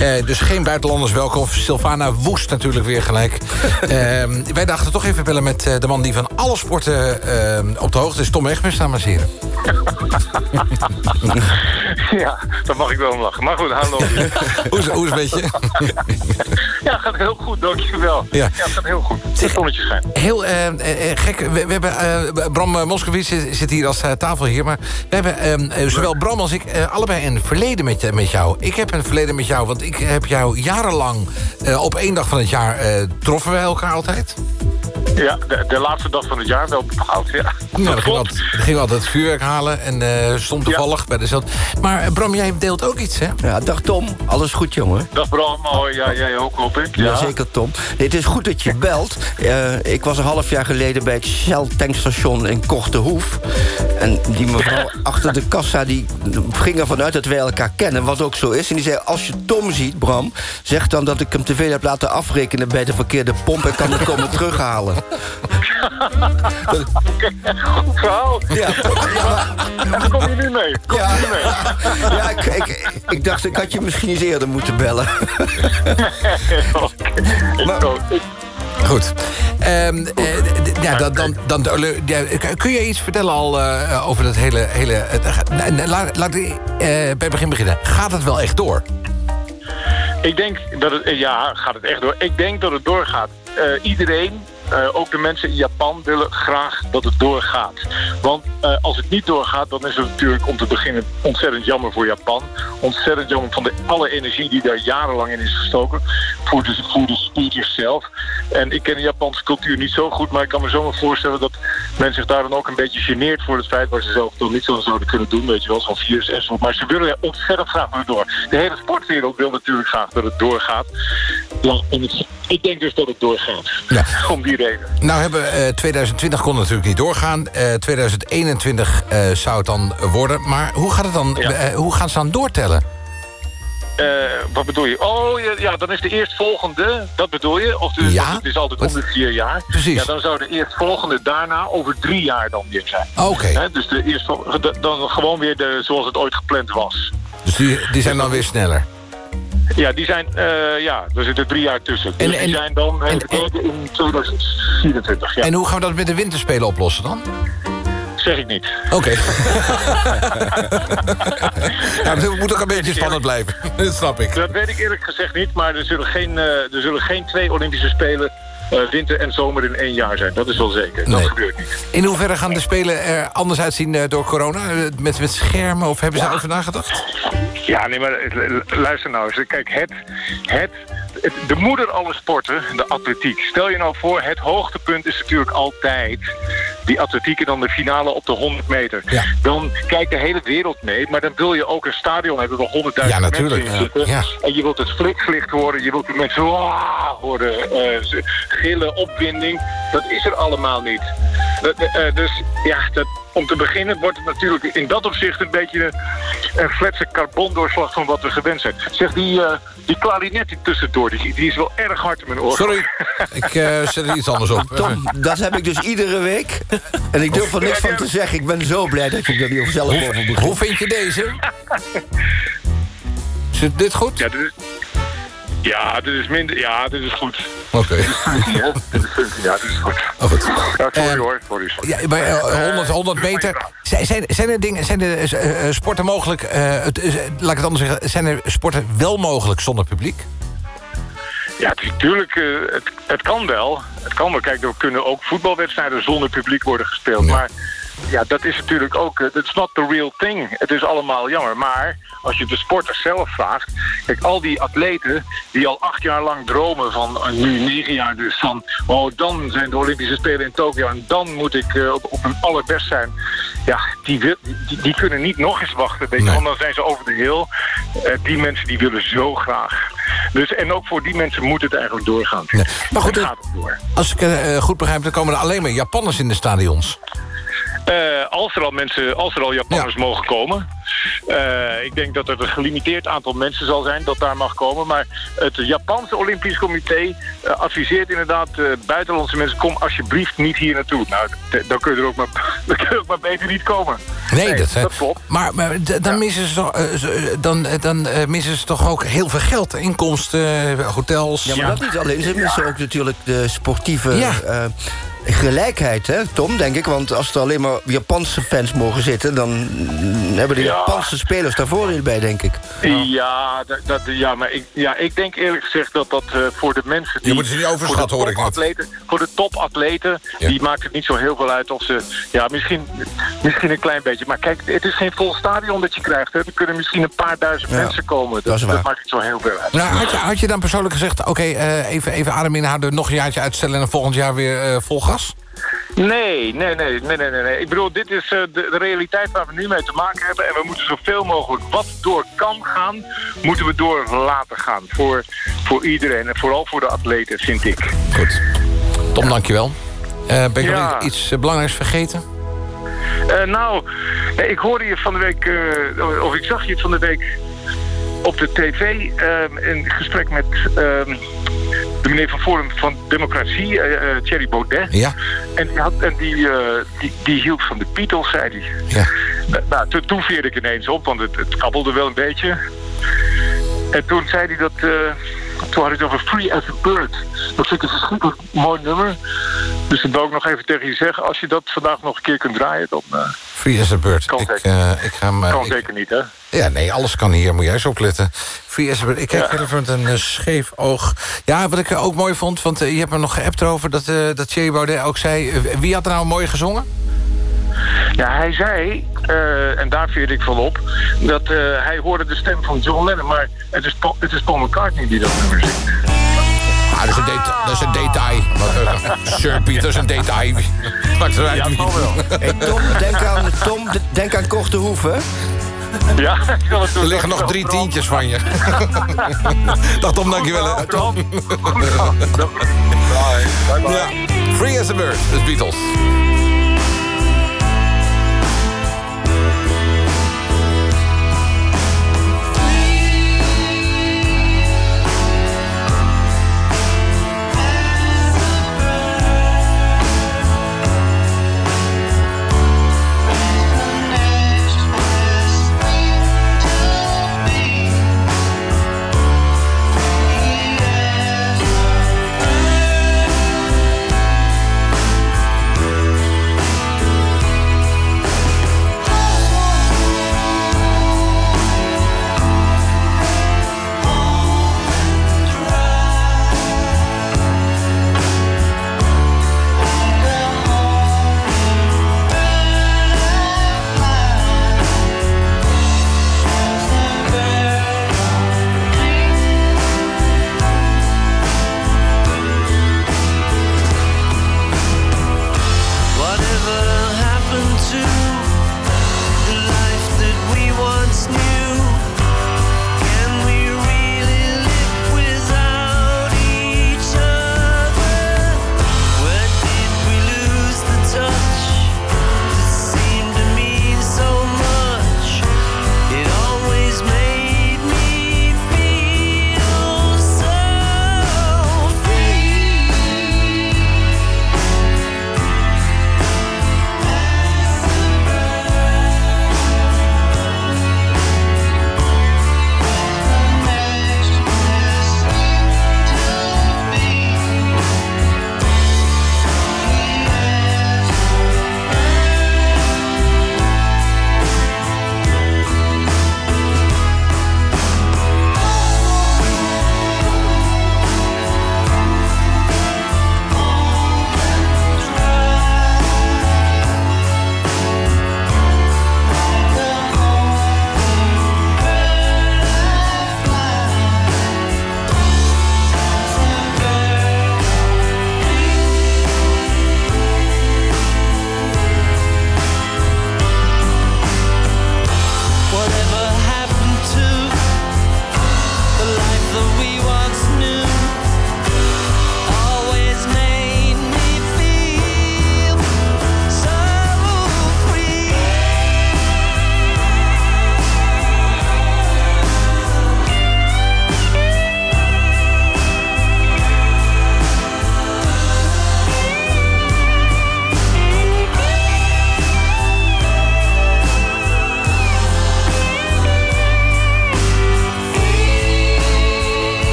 Eh, dus geen buitenlanders welkom. Sylvana Woest natuurlijk weer gelijk. Ehm, wij dachten toch even bellen met de man die van alle sporten eh, op de hoogte is. Tom Egbers, dames en heren. Ja, daar mag ik wel om lachen. Maar goed, hallo. hoe, is, hoe is het met je? Ja, gaat heel goed, dankjewel. Ja. Ja, gaat heel goed. Het zonnetje schijnt. Heel eh, eh, eh, gek. We, we hebben, Bram Moskowitz zit, zit hier als tafel hier. Maar we hebben eh, eh, zowel Bram als ik allebei een verleden met, met jou. Ik heb een verleden met jou, want ik heb jou jarenlang... op één dag van het jaar troffen wij elkaar altijd. Ja, de, de laatste dag van het jaar wel bepaald, ja. Nou, dan ging, altijd, ging altijd vuurwerk halen en eh, stond toevallig bij dezelfde. Maar eh, Bram, jij deelt ook iets, hè? Ja, dag Tom. Alles goed, jongen? Dag Bram, oh ja, jij ook hoop ik. Ja. Jazeker, Tom. Nee, het is goed dat je belt. Eh, ik was een half jaar geleden bij het Shell-tankstation in Kortehoef. En die mevrouw achter de kassa die ging ervan uit dat wij elkaar kennen, wat ook zo is. En die zei, als je Tom ziet, Bram... zeg dan dat ik hem te veel heb laten afrekenen bij de verkeerde pomp... en kan hem komen terughalen. Goed verhaal. Ja. En dan kom je nu mee. Kom Ja. nu mee. Ja, ik, ik, ik dacht, ik had je misschien eens eerder moeten bellen. Goed. Ehm, eh, ja, dan, dan, dan, ja, kun je iets vertellen al eh, over dat hele... hele eh, laat, laat ik bij het begin beginnen. Gaat het wel echt door? Ik denk dat het, ja, gaat het echt door. Ik denk dat het doorgaat. Iedereen, eh, ook de mensen in Japan, willen graag dat het doorgaat. Want eh, als het niet doorgaat, dan is het natuurlijk om te beginnen ontzettend jammer voor Japan. Ontzettend jammer van de, alle energie die daar jarenlang in is gestoken. Voor de, voor de speakers zelf. En ik ken de Japanse cultuur niet zo goed, maar ik kan me zomaar voorstellen dat men zich daar dan ook een beetje geneert voor het feit waar ze zelf toch niet zo zouden kunnen doen. Weet je wel, zo'n virus enzovoort. Maar ze willen ontzettend graag het door. De hele sportwereld wil natuurlijk graag dat het doorgaat. En het- ik denk dus dat het doorgaat. Om die reden. Nou hebben eh 2020 kon natuurlijk niet doorgaan. Eh 2021 eh, zou het dan worden. Maar hoe, gaat het dan, eh, hoe gaan ze dan doortellen? Eh, wat bedoel je? Oh, ja, ja, dan is de eerstvolgende, dat bedoel je? Of de, Ja? het is altijd om de vier jaar. Precies. Ja, dan zou de eerstvolgende daarna over drie jaar dan weer zijn. Oké. Hè, dus de eerstvolgende, dan gewoon weer de, zoals het ooit gepland was. Dus die, die zijn dan weer sneller. Ja, die zijn, eh, ja, er zitten drie jaar tussen. Dus En- die en- zijn dan kijken, in 2024. Ja. En hoe gaan we dat met de winterspelen oplossen dan? Zeg ik niet. Oké. ja, het moet ook een beetje spannend blijven. Dat snap ik. Dat weet ik eerlijk gezegd niet, maar er zullen geen, eh, er zullen geen twee Olympische Spelen... eh, winter en zomer in één jaar zijn. Dat is wel zeker. Dat gebeurt niet. In hoeverre gaan de Spelen er anders uitzien eh, door corona? Eh, Met, met schermen? Of hebben ze daarover nagedacht? Ja, nee, maar luister nou eens. Kijk, het, het, de moeder alle sporten, de atletiek. Stel je nou voor, het hoogtepunt is natuurlijk altijd die atletiek en dan de finale op de 100 meter. Dan kijkt de hele wereld mee, maar dan wil je ook een stadion hebben waar 100.000 Ja, mensen in Ja. zitten. Ja. En je wilt het flitslicht horen, je wilt de mensen horen, eh, ze- gillen, opwinding. Dat is er allemaal niet. Dat, eh, dus ja, dat, om te beginnen wordt het natuurlijk in dat opzicht een beetje een, een fletse carbondoorslag van wat we gewend zijn. Zeg, die, eh die klarinet die tussendoor, die, die is wel erg hard in mijn oor. Sorry, ik eh, zet er iets anders op. Tom, dat heb ik dus iedere week. En ik durf er niks van te zeggen. Ik ben zo blij dat je er niet zelf over begint. Hoe vind je deze? Zit dit goed? Ja, dit is, ja, dit is minder. Ja, dit is goed. Oké. Ja, dit is goed. Oh, goed. Ja, sorry hoor, sorry. sorry. Ja, maar eh, 100, 100 meter. Zijn, er dingen, zijn er eh, eh, sporten mogelijk? eh, het, laat ik het anders zeggen. Zijn er sporten wel mogelijk zonder publiek? Ja, natuurlijk, eh, het, het kan wel. Het kan wel. Kijk, er kunnen ook voetbalwedstrijden zonder publiek worden gespeeld. Maar ja, dat is natuurlijk ook... Het is not the real thing. Het is allemaal jammer. Maar als je de sporters zelf vraagt... Kijk, al die atleten die al acht jaar lang dromen van... eh, nu negen jaar dus van... Oh, dan zijn de Olympische Spelen in Tokio... en dan moet ik eh, op, op mijn allerbest zijn. Ja, die, wil, die, die kunnen niet nog eens wachten. Weet je, want dan zijn ze over de heel. Eh, die mensen die willen zo graag. Dus, en ook voor die mensen moet het eigenlijk doorgaan. Maar goed, Het gaat het door. Als ik eh, goed begrijp, dan komen er alleen maar Japanners in de stadions. Eh, als er al mensen, als er al Japanners mogen komen. Eh, ik denk dat er een gelimiteerd aantal mensen zal zijn dat daar mag komen. Maar het Japanse Olympisch Comité eh, adviseert inderdaad eh, buitenlandse mensen... kom alsjeblieft niet hier naartoe. Nou, dan kun je er ook maar, dan kun je ook maar beter niet komen. Nee, dat, dat klopt. Maar, maar dan, missen ze, dan, dan eh, missen ze toch ook heel veel geld. Inkomsten, eh, hotels. Ja, maar dat niet alleen. Ze missen ook natuurlijk de sportieve Ja. eh, gelijkheid, hè, Tom, denk ik. Want als er alleen maar Japanse fans mogen zitten... dan mm, hebben Ja. Japanse spelers daarvoor in bij, denk ik. Ja, dat, dat, ja maar ik, ja, ik denk eerlijk gezegd dat dat eh, voor de mensen... Die, moet ze niet overschatten, voor hoor de ik net. Voor de topatleten, die maakt het niet zo heel veel uit of ze... Ja, misschien, misschien een klein beetje. Maar kijk, het is geen vol stadion dat je krijgt. Hè. Er kunnen misschien een paar duizend Ja, mensen komen. dat is waar. maakt niet zo heel veel uit. Nou, had, je, had je dan persoonlijk gezegd... oké, eh, even, even adem inhouden, nog een jaartje uitstellen... en volgend jaar weer eh, vol gas? Nee, nee, nee, nee, nee, nee. Ik bedoel, dit is eh, de, de realiteit waar we nu mee te maken hebben. En we moeten zoveel mogelijk wat door kan gaan, moeten we door laten gaan. Voor, voor iedereen en vooral voor de atleten, vind ik. Goed. Tom, dankjewel. Eh ben ik Ja. nog iets eh, belangrijks vergeten? Nou, ik hoorde je van de week, of ik zag je van de week op de tv in gesprek met de meneer van Forum van Democratie, eh, Thierry Baudet. Ja. En, die, had, en die, eh, die, die hield van de Beatles, zei hij. Ja. Nou, toen, toen veerde ik ineens op, want het, het kabbelde wel een beetje. En toen zei hij dat... eh, toen had hij het over Free as a Bird. Dat vind ik een verschrikkelijk mooi nummer. Dus dat wil ik nog even tegen je zeggen. Als je dat vandaag nog een keer kunt draaien, dan... Free as a bird. Kan ik, zeker. eh, ik ga hem... eh, kan ik- zeker niet, hè? ja, nee, alles kan hier. Moet jij eens opletten. Free as a bird. Ik kijk even met een eh, scheef oog. Ja, wat ik ook mooi vond... want je hebt me nog geappt erover... dat, dat Thierry Baudet ook zei... wie had er nou mooi gezongen? Ja, hij zei, en daar veerde ik van op... dat hij hoorde de stem van John Lennon... maar het is, Paul, het is Paul McCartney die dat nummer zingt. Ah, dat is een, deta- dat is een detail. Wat, eh, Sir Peter is een detail. Maakt eruit Ja, wel. Hey, Tom, denk aan, Tom, denk aan korte hoeven. Ja, ik zal het doen. Er liggen nog drie tientjes van je. Dag Tom, dankjewel. hè. Ja. Free as a bird, de Beatles.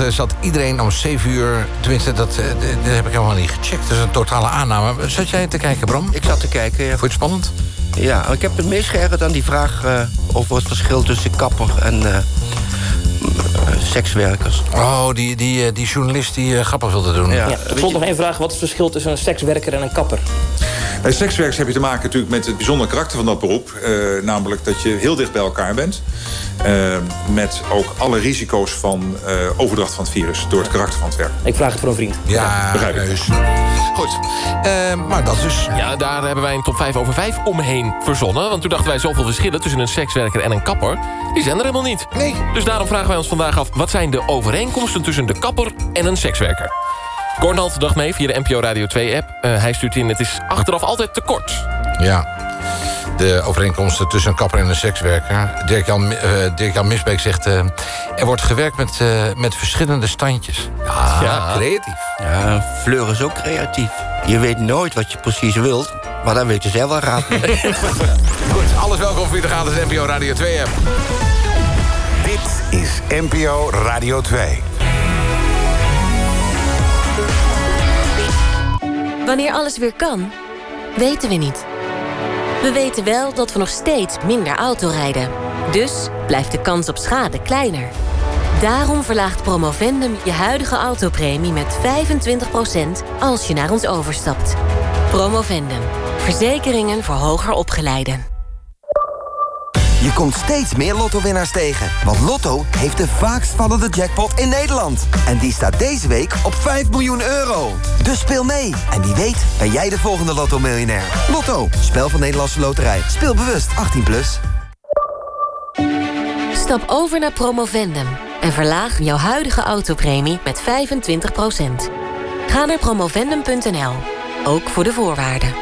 Eh, zat iedereen om 7 uur... Tenminste, dat, eh, dat heb ik helemaal niet gecheckt. Dat is een totale aanname. Zat jij te kijken, Bram? Ik zat te kijken, ja. Vond je het spannend? Ja, ik heb het meest geërgerd aan die vraag eh, over het verschil tussen kapper en sekswerkers. Oh, die, die, die journalist die grappig wilde doen. Ja, tot slot nog één vraag. Wat is het verschil tussen een sekswerker en een kapper? Bij sekswerkers heb je te maken natuurlijk met het bijzondere karakter van dat beroep. Eh, namelijk dat je heel dicht bij elkaar bent. Eh, met ook alle risico's van eh, overdracht van het virus door het karakter van het werk. Ik vraag het voor een vriend. Ja, begrijp ik. Goed, Eh, maar dat dus. Ja, daar hebben wij een top 5 over 5 omheen verzonnen. Want toen dachten wij zoveel verschillen tussen een sekswerker en een kapper. Die zijn er helemaal niet. Nee. Dus daarom vragen wij ons vandaag af... wat zijn de overeenkomsten tussen de kapper en een sekswerker? Cornald dacht mee via de NPO Radio 2-app. hij stuurt in, het is achteraf altijd te kort. Ja. De overeenkomsten tussen een kapper en een sekswerker. Dirk-Jan eh, Dirk-Jan Misbeek zegt... eh, er wordt gewerkt met, eh, met verschillende standjes. Ja, Ja. creatief. Ja, Fleur is ook creatief. Je weet nooit wat je precies wilt, maar dan weet je zelf wel raad. Goed, alles welkom via de gratis NPO Radio 2-app. Dit is NPO Radio 2. Wanneer alles weer kan, weten we niet. We weten wel dat we nog steeds minder auto rijden. Dus blijft de kans op schade kleiner. Daarom verlaagt Promovendum je huidige autopremie met 25% als je naar ons overstapt. Promovendum. Verzekeringen voor hoger opgeleiden. Je komt steeds meer Lotto-winnaars tegen. Want Lotto heeft de vaakst vallende jackpot in Nederland. En die staat deze week op 5 miljoen euro. Dus speel mee. En wie weet ben jij de volgende Lotto-miljonair. Lotto, spel van Nederlandse Loterij. Speel bewust 18+. Plus. Stap over naar Promovendum en verlaag jouw huidige autopremie met 25%. Ga naar promovendum.nl, ook voor de voorwaarden.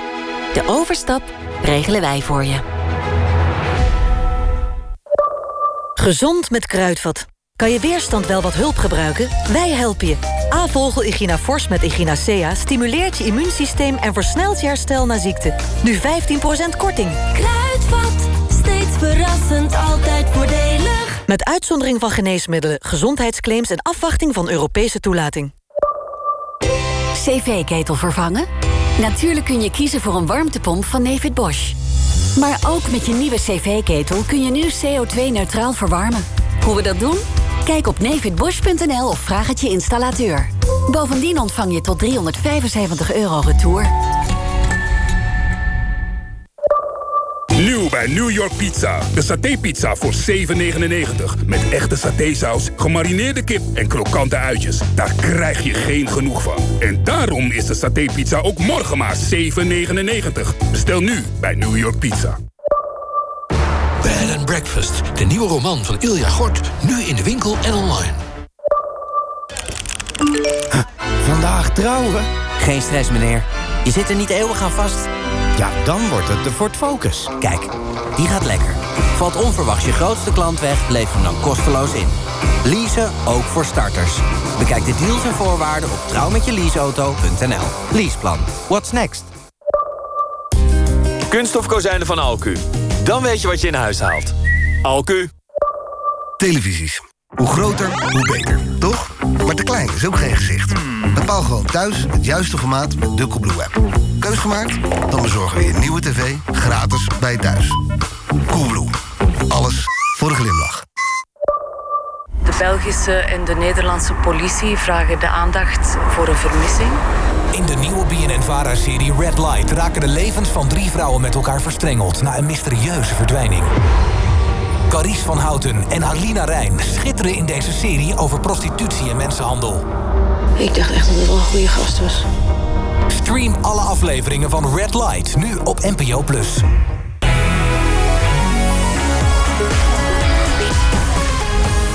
De overstap regelen wij voor je. Gezond met kruidvat. Kan je weerstand wel wat hulp gebruiken? Wij helpen je. A-vogel Igina Fors met Echinacea stimuleert je immuunsysteem... en versnelt je herstel na ziekte. Nu 15% korting. Kruidvat, steeds verrassend, altijd voordelig. Met uitzondering van geneesmiddelen, gezondheidsclaims... en afwachting van Europese toelating. cv-ketel vervangen? Natuurlijk kun je kiezen voor een warmtepomp van Nevid Bosch. Maar ook met je nieuwe cv-ketel kun je nu CO2-neutraal verwarmen. Hoe we dat doen? Kijk op nevidbosch.nl of vraag het je installateur. Bovendien ontvang je tot 375 euro retour. Nieuw bij New York Pizza. De satépizza voor 7,99. Met echte satésaus, gemarineerde kip en krokante uitjes. Daar krijg je geen genoeg van. En daarom is de satépizza ook morgen maar 7,99. Bestel nu bij New York Pizza. on Breakfast. De nieuwe roman van Ilja Gort. Nu in de winkel en online. Vandaag trouwen? Geen stress, meneer. Je zit er niet eeuwig aan vast. Ja, dan wordt het de Ford Focus. Kijk, die gaat lekker. Valt onverwachts je grootste klant weg, lever hem dan kosteloos in. Leasen ook voor starters. Bekijk de deals en voorwaarden op trouwmetjeleaseauto.nl. Leaseplan. What's next? Kunststof kozijnen van Alku. Dan weet je wat je in huis haalt. Alku. Televisies. Hoe groter, hoe beter. Toch? Klein is ook geen gezicht. Bepaal gewoon thuis het juiste formaat met de Coolblue app. Keus gemaakt? Dan bezorgen we je nieuwe tv gratis bij je thuis. Coolblue. Alles voor een glimlach. De Belgische en de Nederlandse politie vragen de aandacht voor een vermissing. In de nieuwe BNN-VARA-serie Red Light raken de levens van drie vrouwen met elkaar verstrengeld na een mysterieuze verdwijning. Carice van Houten en Alina Rijn schitteren in deze serie over prostitutie en mensenhandel. Ik dacht echt dat het wel een goede gast was. Stream alle afleveringen van Red Light nu op NPO+. Plus.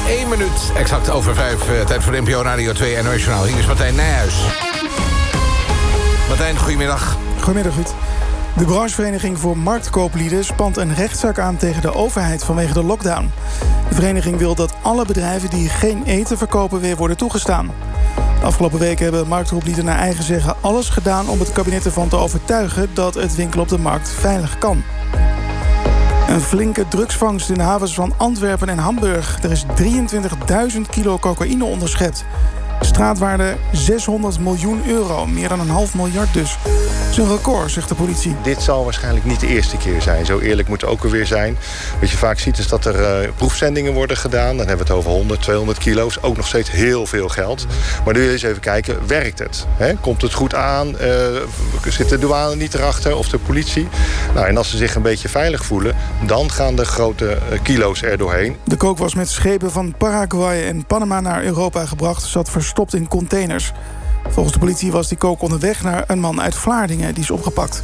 Eén minuut exact over vijf. eh, tijd voor de NPO Radio 2 en Nationaal. Hier is Martijn Nijhuis. Martijn, goedemiddag. Goedemiddag, Ruud. De branchevereniging voor marktkooplieden spant een rechtszaak aan tegen de overheid vanwege de lockdown. De vereniging wil dat alle bedrijven die geen eten verkopen weer worden toegestaan. De afgelopen weken hebben marktkooplieden naar eigen zeggen alles gedaan om het kabinet ervan te overtuigen dat het winkelen op de markt veilig kan. Een flinke drugsvangst in de havens van Antwerpen en Hamburg. Er is 23.000 kilo cocaïne onderschept. Straatwaarde 600 miljoen euro, meer dan een half miljard dus. Dat is een record, zegt de politie. Dit zal waarschijnlijk niet de eerste keer zijn. Zo eerlijk moet het ook weer zijn. Wat je vaak ziet is dat er eh, proefzendingen worden gedaan. Dan hebben we het over 100, 200 kilo's. Ook nog steeds heel veel geld. Maar nu eens even kijken, werkt het? Komt het goed aan? Eh, zit de douane niet erachter of de politie? Nou, en als ze zich een beetje veilig voelen... dan gaan de grote eh, kilo's er doorheen. De kook was met schepen van Paraguay en Panama naar Europa gebracht. Zat verstopt in containers. Volgens de politie was die kook onderweg naar een man uit Vlaardingen. Die is opgepakt.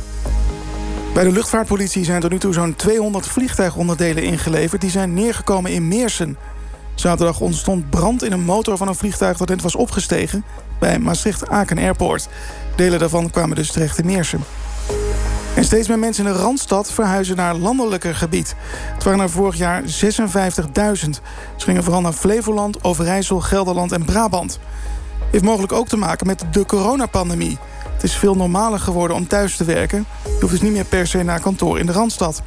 Bij de luchtvaartpolitie zijn tot nu toe zo'n 200 vliegtuigonderdelen ingeleverd. Die zijn neergekomen in Meersen. Zaterdag ontstond brand in een motor van een vliegtuig dat net was opgestegen bij Maastricht-Aken Airport. Delen daarvan kwamen dus terecht in Meersen. En steeds meer mensen in de Randstad verhuizen naar landelijker gebied. Het waren er vorig jaar 56.000. Ze gingen vooral naar Flevoland, Overijssel, Gelderland en Brabant. Heeft mogelijk ook te maken met de coronapandemie. Het is veel normaler geworden om thuis te werken. Je hoeft dus niet meer per se naar kantoor in de Randstad.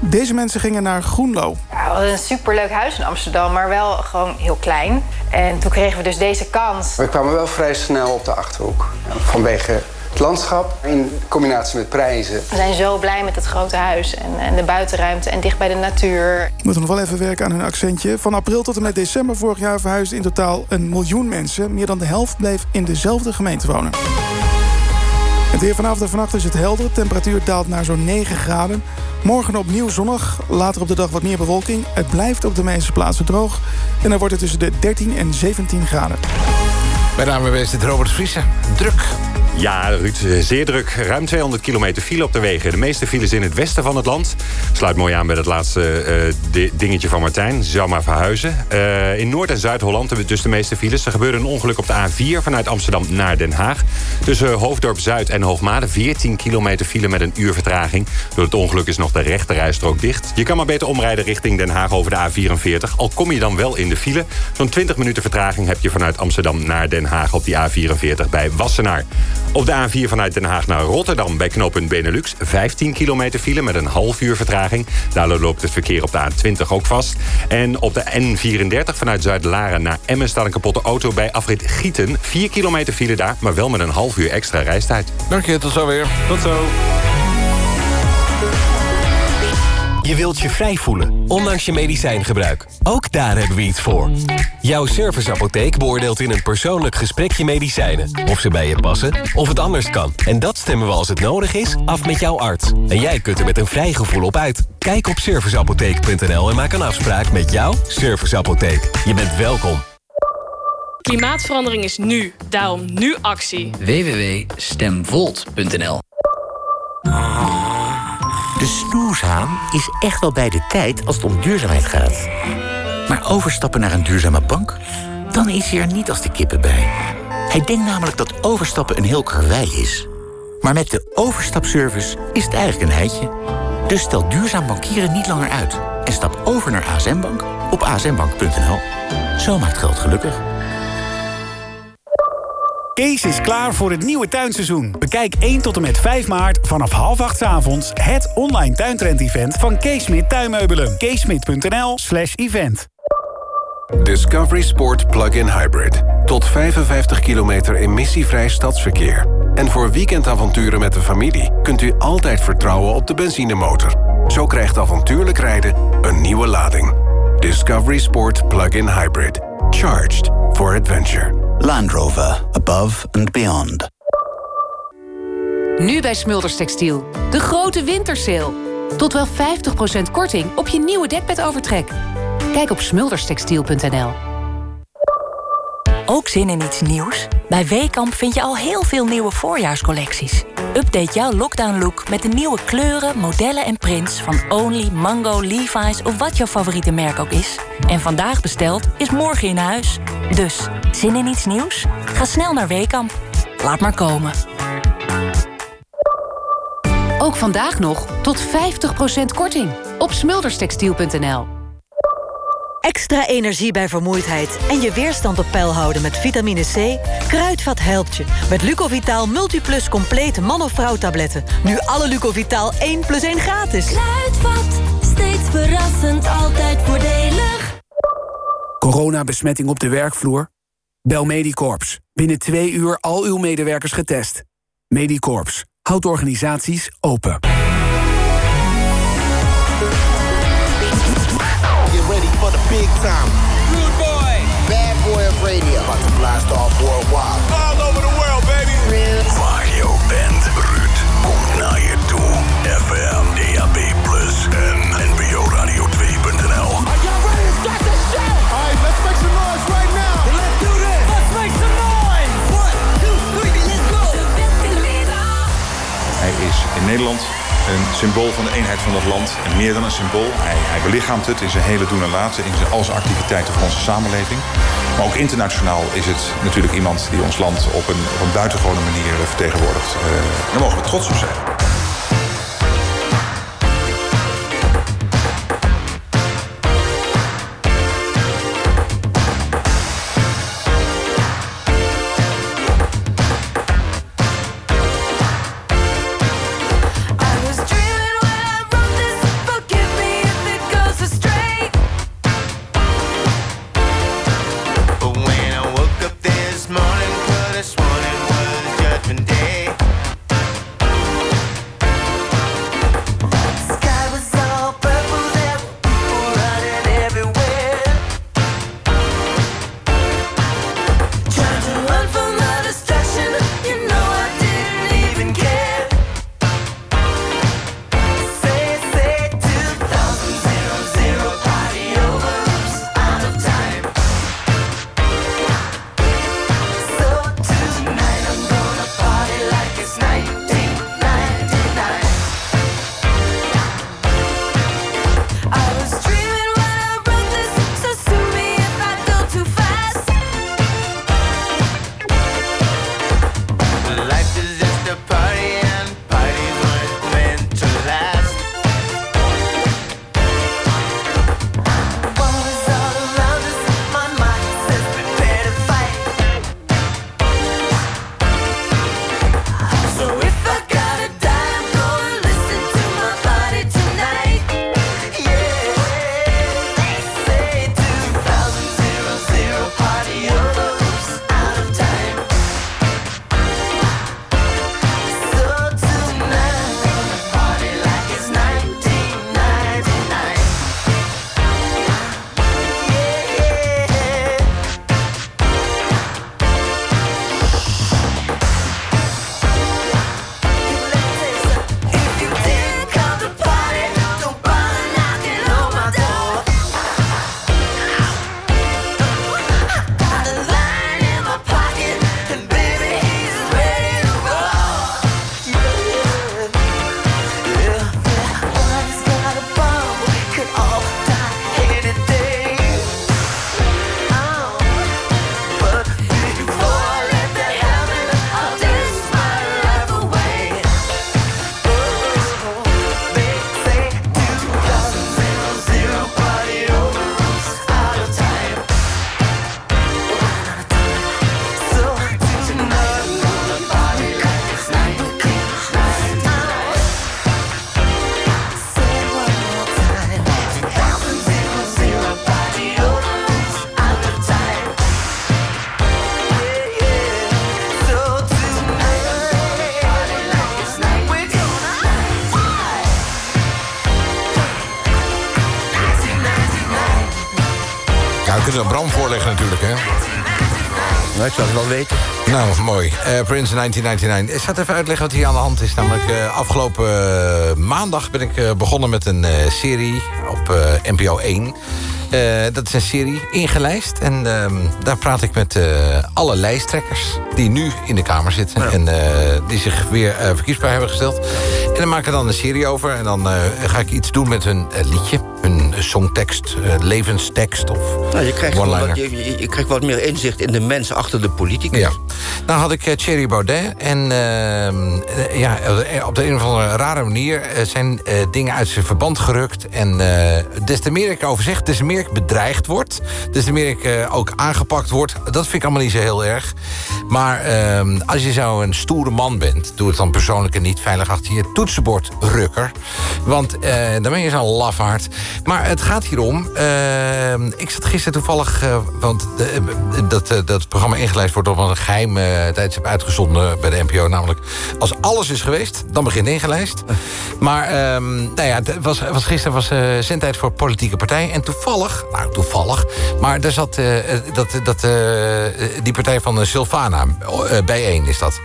Deze mensen gingen naar Groenlo. Ja, we hadden een superleuk huis in Amsterdam, maar wel gewoon heel klein. En toen kregen we dus deze kans. We kwamen wel vrij snel op de achterhoek. Vanwege het landschap in combinatie met prijzen. We zijn zo blij met het grote huis en, en de buitenruimte en dicht bij de natuur. Moeten nog wel even werken aan hun accentje. Van april tot en met december vorig jaar verhuisden in totaal een miljoen mensen. Meer dan de helft bleef in dezelfde gemeente wonen. Het weer vanavond en vannacht is het helder. De temperatuur daalt naar zo'n 9 graden. Morgen opnieuw zonnig. Later op de dag wat meer bewolking. Het blijft op de meeste plaatsen droog. En dan wordt het tussen de 13 en 17 graden. De ANWB is Robert Vriessen. Druk. Ja, Ruud, eh, zeer druk. Ruim 200 kilometer file op de wegen. De meeste files in het westen van het land. Sluit mooi aan bij het laatste eh, di- dingetje van Martijn. Zou maar verhuizen. Eh, in Noord- en Zuid-Holland hebben dus de meeste files. Er gebeurde een ongeluk op de A4 vanuit Amsterdam naar Den Haag. Tussen Hoofddorp Zuid en Hoogmade 14 kilometer file met een uur vertraging. Door het ongeluk is nog de rechterrijstrook dicht. Je kan maar beter omrijden richting Den Haag over de A44. Al kom je dan wel in de file. Zo'n 20 minuten vertraging heb je vanuit Amsterdam naar Den Haag op die A44 bij Wassenaar. Op de A4 vanuit Den Haag naar Rotterdam bij knooppunt Benelux. 15 kilometer file met een half uur vertraging. Daardoor loopt het verkeer op de A20 ook vast. En op de N34 vanuit Zuid-Laren naar Emmen staat een kapotte auto bij afrit Gieten. 4 kilometer file daar, maar wel met een half uur extra reistijd. Dank je, tot zo weer. Tot zo. Je wilt je vrij voelen, ondanks je medicijngebruik. Ook daar hebben we iets voor. Jouw serviceapotheek beoordeelt in een persoonlijk gesprek je medicijnen. Of ze bij je passen, of het anders kan. En dat stemmen we als het nodig is af met jouw arts. En jij kunt er met een vrij gevoel op uit. Kijk op serviceapotheek.nl en maak een afspraak met jouw serviceapotheek. Je bent welkom. Klimaatverandering is nu. Daarom nu actie. www.stemvolt.nl De snoeshaan is echt wel bij de tijd als het om duurzaamheid gaat. Maar overstappen naar een duurzame bank? Dan is hij er niet als de kippen bij. Hij denkt namelijk dat overstappen een heel karwei is. Maar met de overstapservice is het eigenlijk een heitje. Dus stel duurzaam bankieren niet langer uit. En stap over naar ASM Bank op asmbank.nl. Zo maakt geld gelukkig. Kees is klaar voor het nieuwe tuinseizoen. Bekijk 1 tot en met 5 maart vanaf half 8 's avonds... het online tuintrend-event van Kees Smit Tuinmeubelen. keesmit.nl slash event. Discovery Sport Plug-in Hybrid. Tot 55 kilometer emissievrij stadsverkeer. En voor weekendavonturen met de familie... kunt u altijd vertrouwen op de benzinemotor. Zo krijgt avontuurlijk rijden een nieuwe lading. Discovery Sport Plug-in Hybrid. Charged for adventure. Land Rover. Above and beyond. Nu bij Smulders Textiel. De grote wintersale. Tot wel 50% korting op je nieuwe dekbedovertrek. Kijk op smulderstextiel.nl. Ook zin in iets nieuws? Bij Weekamp vind je al heel veel nieuwe voorjaarscollecties. Update jouw lockdown look met de nieuwe kleuren, modellen en prints van Only, Mango, Levi's of wat jouw favoriete merk ook is. En vandaag besteld is morgen in huis. Dus, zin in iets nieuws? Ga snel naar Weekamp. Laat maar komen. Ook vandaag nog tot 50% korting op smulderstextiel.nl. Extra energie bij vermoeidheid en je weerstand op peil houden met vitamine C? Kruidvat helpt je. Met Lucovitaal Multiplus complete man- of vrouwtabletten. Nu alle Lucovitaal 1 plus 1 gratis. Kruidvat, steeds verrassend, altijd voordelig. Coronabesmetting op de werkvloer? Bel Medicorps. Binnen twee uur al uw medewerkers getest. Medicorps. Houdt organisaties open. For the big time. Good boy. Bad boy of radio. About to blast off worldwide. All over the world, baby. Mario Band. Ruud komt naar je toe. FM, DAB+, en NPO Radio 2.nl. Are y'all ready to start this show? All right, let's make some noise right now. let's do this. Let's make some noise. One, two, three, let's go. Hij is in Nederland een symbool van de eenheid van dat land. En meer dan een symbool. Hij, hij belichaamt het in zijn hele doen en laten. In zijn, al zijn activiteiten voor onze samenleving. Maar ook internationaal is het natuurlijk iemand die ons land op een, op een buitengewone manier vertegenwoordigt. Eh, daar mogen we trots op zijn. We Bram voorleggen natuurlijk, hè? Nou, ik zou het wel weten. Nou, mooi. Eh Prince 1999. Ik zal het even uitleggen wat hier aan de hand is. Namelijk, eh, afgelopen eh, maandag ben ik begonnen met een serie op NPO 1. Eh, dat is een serie, ingelijst. En ehm, daar praat ik met alle lijsttrekkers die nu in de Kamer zitten... en die zich weer verkiesbaar hebben gesteld. En dan maak ik er dan een serie over. En dan ga ik iets doen met hun liedje. Hun songtekst, eh, levenstekst of Nou, je, krijgt wat, je, je- krijgt wat meer inzicht in de mens achter de politicus. Ja. Nou had ik eh, Thierry Baudet. En ehm, eh, ja, op de een of andere rare manier zijn dingen uit zijn verband gerukt. En des te meer ik erover zeg, des te meer ik bedreigd word. Des te meer ik ook aangepakt word. Dat vind ik allemaal niet zo heel erg. Maar ehm, als je zo een stoere man bent... doe het dan persoonlijk en niet veilig achter je toetsenbord rukker. Want dan ben je zo'n lafaard. Maar het gaat hierom... ehm, ik zat gisteren toevallig... eh, want de, eh, dat, eh, dat programma ingelijst wordt op een geheim eh, tijdstip uitgezonden bij de NPO. Namelijk, als alles is geweest, dan begint ingelijst. Maar ehm, nou ja, was, was gisteren was zendtijd voor politieke partij. En toevallig, nou toevallig... maar daar zat dat, dat, die partij van Silvana eh, bijeen is dat.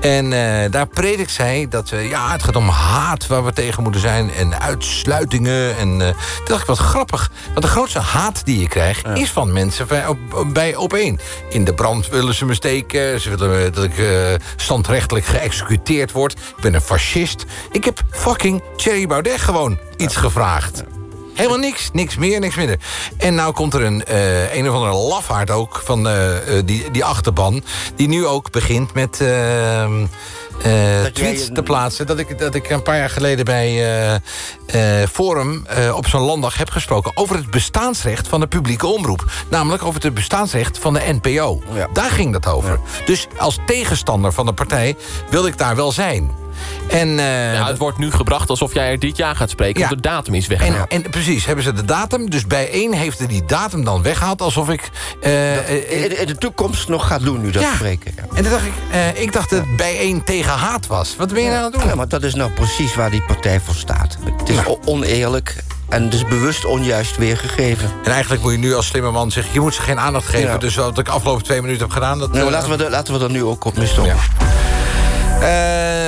En daar predikt zij dat ja, het gaat om haat waar we tegen moeten zijn... en uitsluitingen. En toen dacht ik, wat grappig. Want de grootste haat die je krijgt... is van mensen bij op, bij één. In de brand willen ze me steken. Ze willen me dat ik eh, standrechtelijk geëxecuteerd word. Ik ben een fascist. Ik heb fucking Thierry Baudet gewoon iets gevraagd. Helemaal niks. Niks meer, niks minder. En nou komt er een, eh, een of andere lafaard ook van eh, die, die achterban... die nu ook begint met... ehm, eh, tweets te plaatsen. Dat ik, dat ik een paar jaar geleden bij eh, eh, Forum op zo'n landdag heb gesproken... over het bestaansrecht van de publieke omroep. Namelijk over het bestaansrecht van de NPO. Daar ging dat over. Dus als tegenstander van de partij wilde ik daar wel zijn. En, eh, Ja, het wordt nu gebracht alsof jij er dit jaar gaat spreken... Ja. want de datum is weggehaald. En, en precies, hebben ze de datum. Dus bij één heeft ze die datum dan weggehaald. Alsof ik... eh, eh, de toekomst nog gaat doen nu dat Ja. spreken. Ja. en toen dacht ik, eh, ik dacht dat het bij één tegen haat was. Wat ben je nou aan het doen? Ja, maar dat is nou precies waar die partij voor staat. Het is oneerlijk en het is bewust onjuist weergegeven. En eigenlijk moet je nu als slimme man zeggen... je moet ze geen aandacht geven. Ja. Dus wat ik de afgelopen twee minuten heb gedaan... Dat, Nou, laten, we er, laten we er nu ook op mee stoppen. Eh,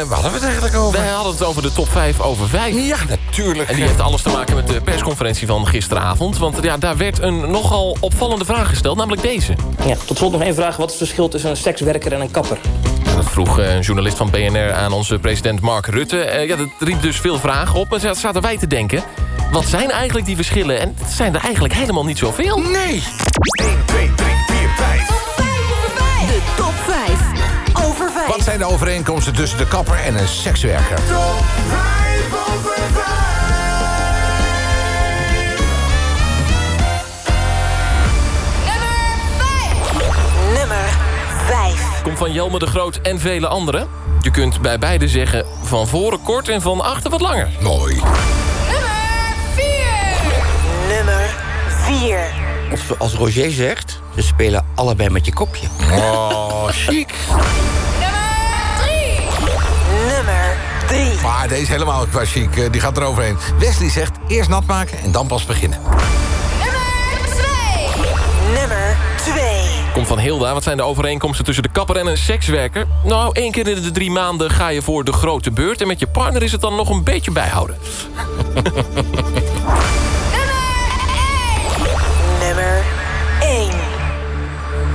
waar hadden we het eigenlijk over? Wij hadden het over de top 5 over 5. Ja, natuurlijk. En die heeft alles te maken met de persconferentie van gisteravond. Want ja, daar werd een nogal opvallende vraag gesteld, namelijk deze. Ja, tot slot nog één vraag. Wat is het verschil tussen een sekswerker en een kapper? Dat vroeg eh, een journalist van BNR aan onze president Mark Rutte. Eh, ja, dat riep dus veel vragen op. En zaten wij te denken... wat zijn eigenlijk die verschillen? En het zijn er eigenlijk helemaal niet zoveel. Nee! 1, 2, zijn de overeenkomsten tussen de kapper en een sekswerker? Top 5 over 5. Nummer 5. Komt van Jelme de Groot en vele anderen. Je kunt bij beide zeggen van voren kort en van achter wat langer. Mooi. Nummer 4. Of als Roger zegt, ze spelen allebei met je kopje. Oh, chic. Maar deze helemaal qua chic, eh, die gaat eroverheen. Wesley zegt eerst nat maken en dan pas beginnen. Nummer 2. Komt van Hilda. Wat zijn de overeenkomsten tussen de kapper en een sekswerker? Nou, één keer in de drie maanden ga je voor de grote beurt... en met je partner is het dan nog een beetje bijhouden. Nummer 1.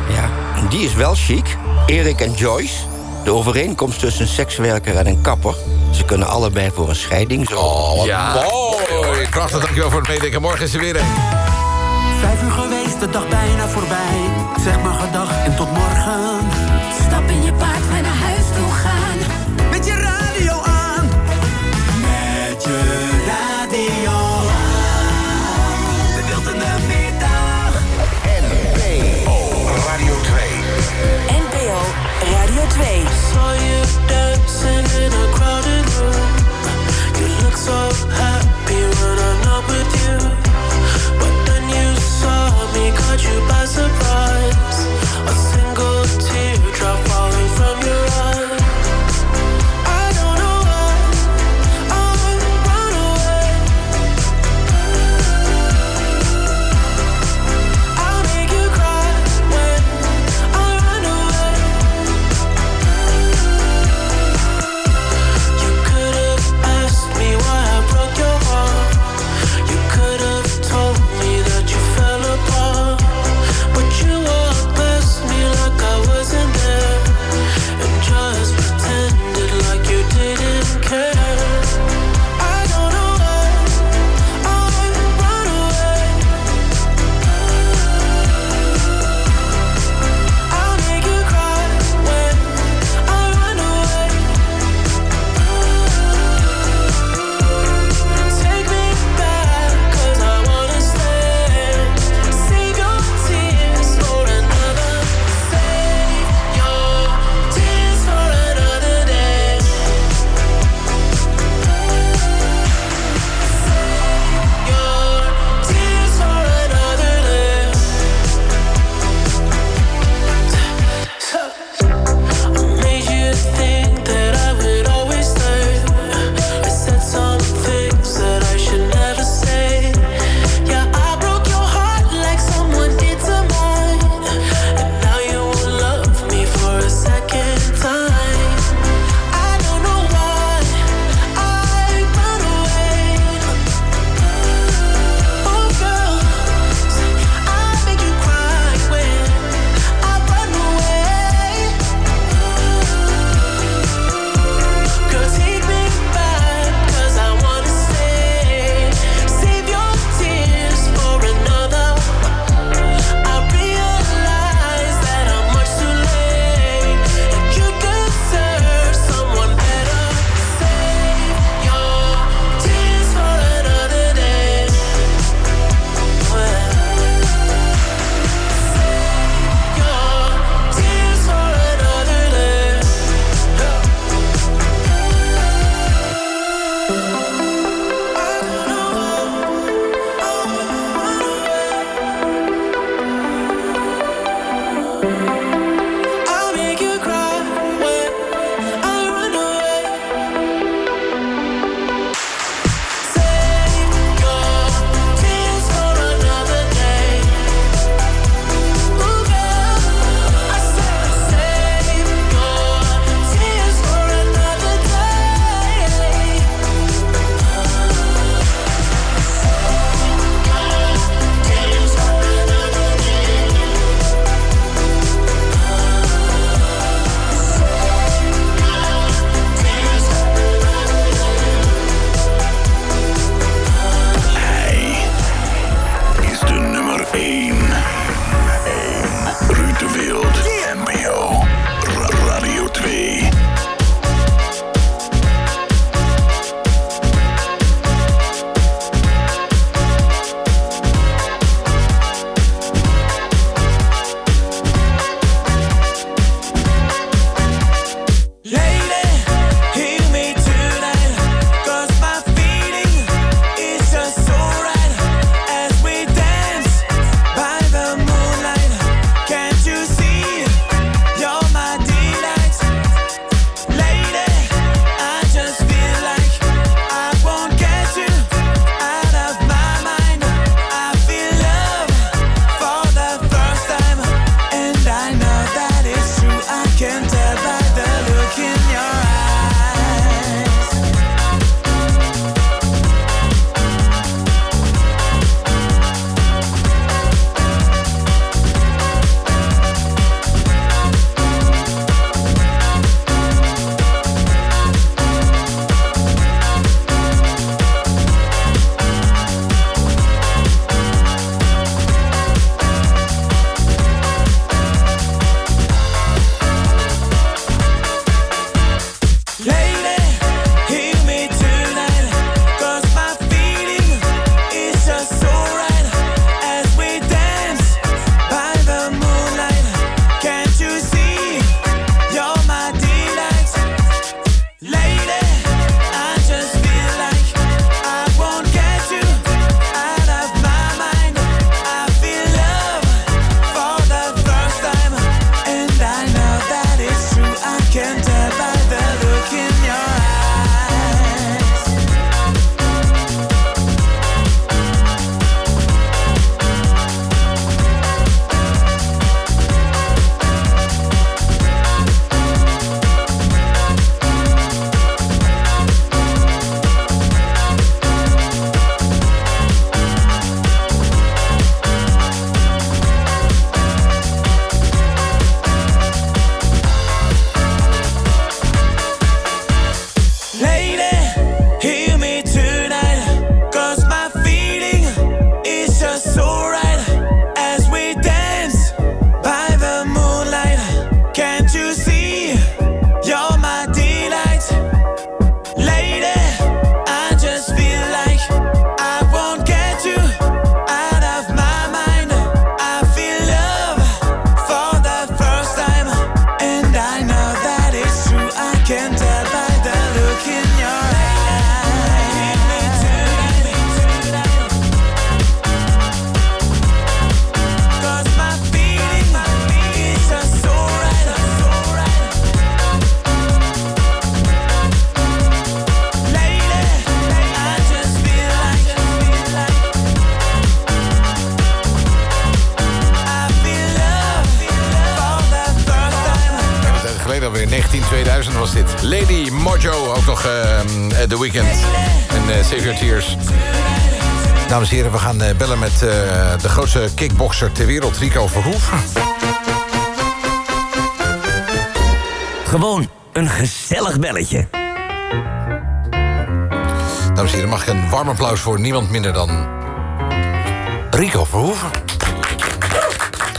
Ja, en die is wel chic. Erik en Joyce. De overeenkomst tussen een sekswerker en een kapper. Ze kunnen allebei voor een scheiding zorgen. Oh, wat mooi. Krachtig, dankjewel voor het meedenken. Morgen is er weer een. Vijf uur geweest, de dag bijna voorbij. Zeg maar gedag en tot morgen. Kickboxer ter wereld, Rico Verhoeven. Gewoon een gezellig belletje. Dames en heren, mag ik een warm applaus voor niemand minder dan Rico Verhoeven.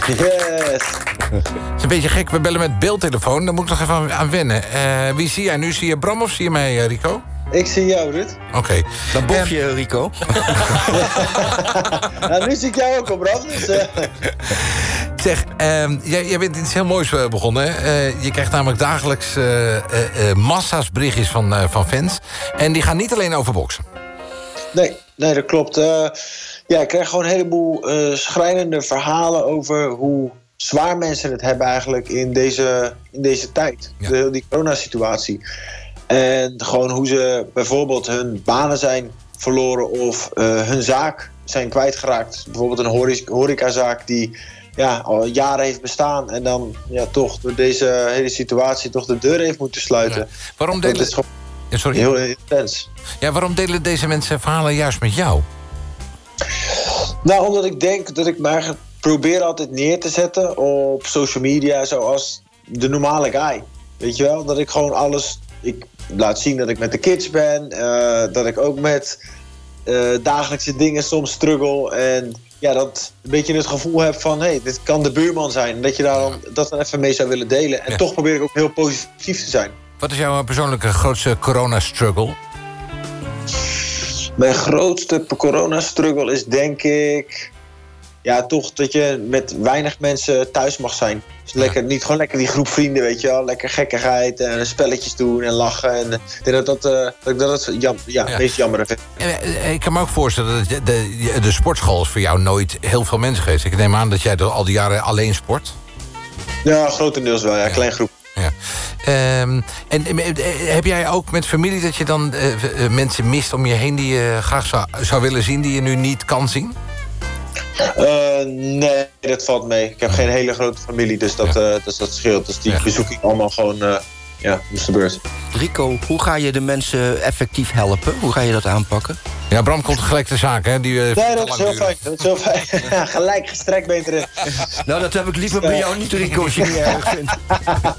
Yes. Het is een beetje gek, we bellen met beeldtelefoon. Daar moet ik nog even aan- aan wennen. Eh, wie zie jij nu? Zie je Bram of zie je mij, eh, Rico? Ik zie jou, Ruud. Oké. Dan bof je, Rico. nou, nu zie ik jou ook op. Dus, eh, Zeg, ehm, jij, jij bent iets heel moois eh, begonnen. hè? Eh, je krijgt namelijk dagelijks eh, massa's berichtjes van, eh, van fans. En die gaan niet alleen over boksen. nee, nee, dat klopt. Eh, ja, ik krijg gewoon een heleboel eh, schrijnende verhalen over hoe zwaar mensen het hebben eigenlijk in deze, in deze tijd. De, die coronasituatie. En gewoon hoe ze bijvoorbeeld hun banen zijn verloren of eh, hun zaak zijn kwijtgeraakt. Bijvoorbeeld een horecazaak die ja, al jaren heeft bestaan en dan ja, toch door deze hele situatie toch de deur heeft moeten sluiten. Waarom Dat delen... is gewoon Ja, sorry. heel intens. Ja, waarom delen deze mensen verhalen juist met jou? Nou, omdat ik denk dat ik eigenlijk probeer altijd neer te zetten op social media zoals de normale guy. Weet je wel? Dat ik gewoon alles. Ik laat zien dat ik met de kids ben. eh, dat ik ook met eh, dagelijkse dingen soms struggle. En ja, dat een beetje het gevoel heb van: hé, hey, dit kan de buurman zijn. Dat je daar dan, dat dan even mee zou willen delen. En toch probeer ik ook heel positief te zijn. Wat is jouw persoonlijke grootste corona-struggle? Mijn grootste corona-struggle is denk ik... Ja, toch dat je met weinig mensen thuis mag zijn. Dus lekker, niet gewoon lekker die groep vrienden, weet je wel. Lekker gekkigheid en spelletjes doen en lachen. En ik denk dat dat, eh, dat, dat het jam, ja, het meest jammer vind. Eh, eh, Ik kan me ook voorstellen dat de, de, de sportschool is voor jou nooit heel veel mensen geweest. Ik neem aan dat jij al die jaren alleen sport. Ja, grotendeels wel, ja. Klein groep. Ja. Ehm, en eh, eh, heb jij ook met familie dat je dan eh, eh, mensen mist om je heen... die je graag zou, zou willen zien, die je nu niet kan zien? Eh, nee, dat valt mee. Ik heb geen hele grote familie, dus dat, eh, dus dat scheelt. Dus die bezoek ik allemaal gewoon, eh, ja, dus de beurt. Rico, hoe ga je de mensen effectief helpen? Hoe ga je dat aanpakken? Ja, Bram komt gelijk de zaak, hè? Die, eh, Nee, dat is heel fijn. Dat is heel fijn. Ja, Gelijk gestrekt ben je erin. Nou, dat heb ik liever bij jou niet, Rico, als je het niet erg vindt.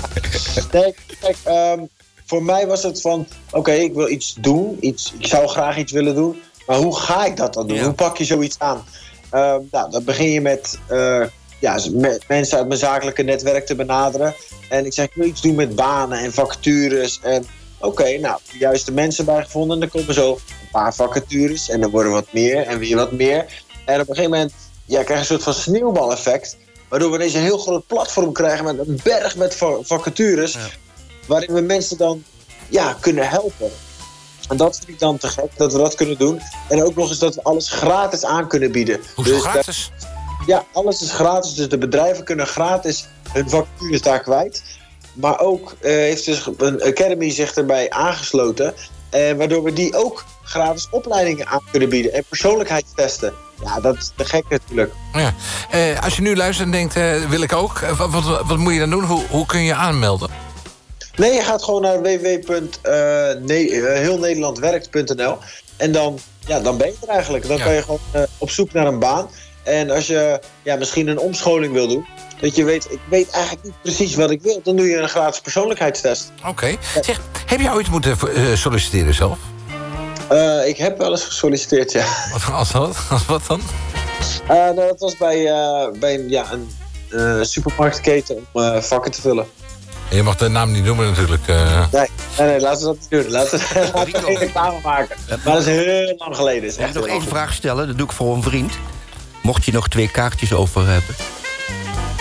Nee, kijk, ehm, voor mij was het van... Oké, ik wil iets doen. Iets, ik zou graag iets willen doen. Maar hoe ga ik dat dan doen? Hoe pak je zoiets aan? Ehm, nou, dan begin je met, eh, ja, mensen uit mijn zakelijke netwerk te benaderen. En ik zeg, ik wil iets doen met banen en vacatures. En oké, nou, de juiste mensen bij gevonden. En dan komen zo een paar vacatures. En dan worden wat meer en weer wat meer. En op een gegeven moment ja, krijg je een soort van sneeuwbaleffect. Waardoor we ineens een heel groot platform krijgen met een berg met va- vacatures. Waarin we mensen dan ja, kunnen helpen. En dat vind ik dan te gek, dat we dat kunnen doen. En ook nog eens dat we alles gratis aan kunnen bieden. Hoezo Dus gratis? dat- ja, alles is gratis. Dus de bedrijven kunnen gratis hun vacatures daar kwijt. Maar ook eh, heeft dus een academy zich erbij aangesloten. Eh, waardoor we die ook gratis opleidingen aan kunnen bieden. En persoonlijkheidstesten. Ja, dat is te gek natuurlijk. Ja. Eh, als je nu luistert en denkt, wil ik ook. wat, wat, wat moet je dan doen? Hoe, hoe kun je aanmelden? Nee, je gaat gewoon naar www.heelnederlandwerkt.nl en dan, ja, dan ben je er eigenlijk. Dan kan je gewoon eh, op zoek naar een baan. En als je ja, misschien een omscholing wil doen, dat je weet, ik weet eigenlijk niet precies wat ik wil, dan doe je een gratis persoonlijkheidstest. Oké. Zeg, heb je ooit moeten eh, solliciteren zelf? Eh, ik heb wel eens gesolliciteerd, ja. Wat, als wat? Als wat dan? Eh, nou, dat was bij, eh, bij een, ja, een eh, supermarktketen om eh, vakken te vullen. En je mag de naam niet noemen natuurlijk. Eh. Nee, nee, nee, laten we dat niet doen. Laten we, reclame maken. Maar dat is heel lang geleden. Is echt ik nog één vraag stellen? Dat doe ik voor een vriend. Mocht je nog twee kaartjes over hebben?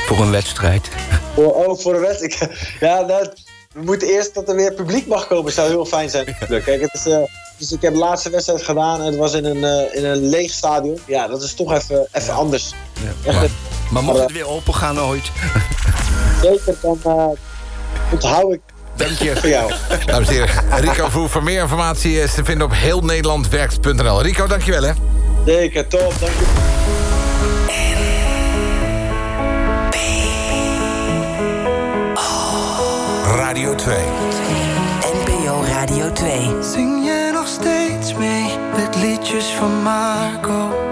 Voor een wedstrijd. Voor, oh, voor een wedstrijd? Ja, dat, we moeten eerst dat er weer publiek mag komen. zou heel fijn zijn. Kijk, het is... Eh, dus ik heb de laatste wedstrijd gedaan en het was in een, eh, in een leeg stadion. Ja, dat is toch even, even anders. Maar, maar mocht het weer open gaan ooit? Zeker, dan, onthoud ik. Dank je. Voor jou. Dames en heren, Rico Vroeg. Voor meer informatie is te vinden op heelnederlandwerkt.nl. Rico, dankjewel hè. Zeker, top. Dank je. Radio 2. NPO Radio 2. Zing je nog steeds mee met liedjes van Marco?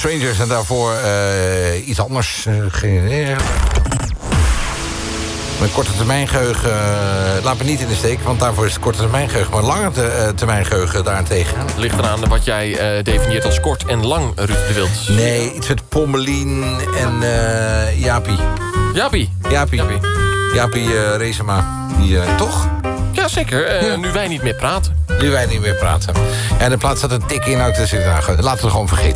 Perfect Strangers. En daarvoor eh, iets anders. eh. Mijn korte termijn geheugen eh, laat me niet in de steek... want daarvoor is het korte termijn geheugen. Maar lange te- termijn geheugen daarentegen. Het ligt eraan wat jij definieert als kort en lang, Ruud de Wild. Nee, iets met Pommelien en Jaapie. Jaapie? Jaapie. Jaapie, eh Rezema. Die, toch? Ja, zeker. Eh, Nu wij niet meer praten. Nu wij niet meer praten. En de plaats staat een tik in. Nou, dus, nou, laten we het gewoon vergeten.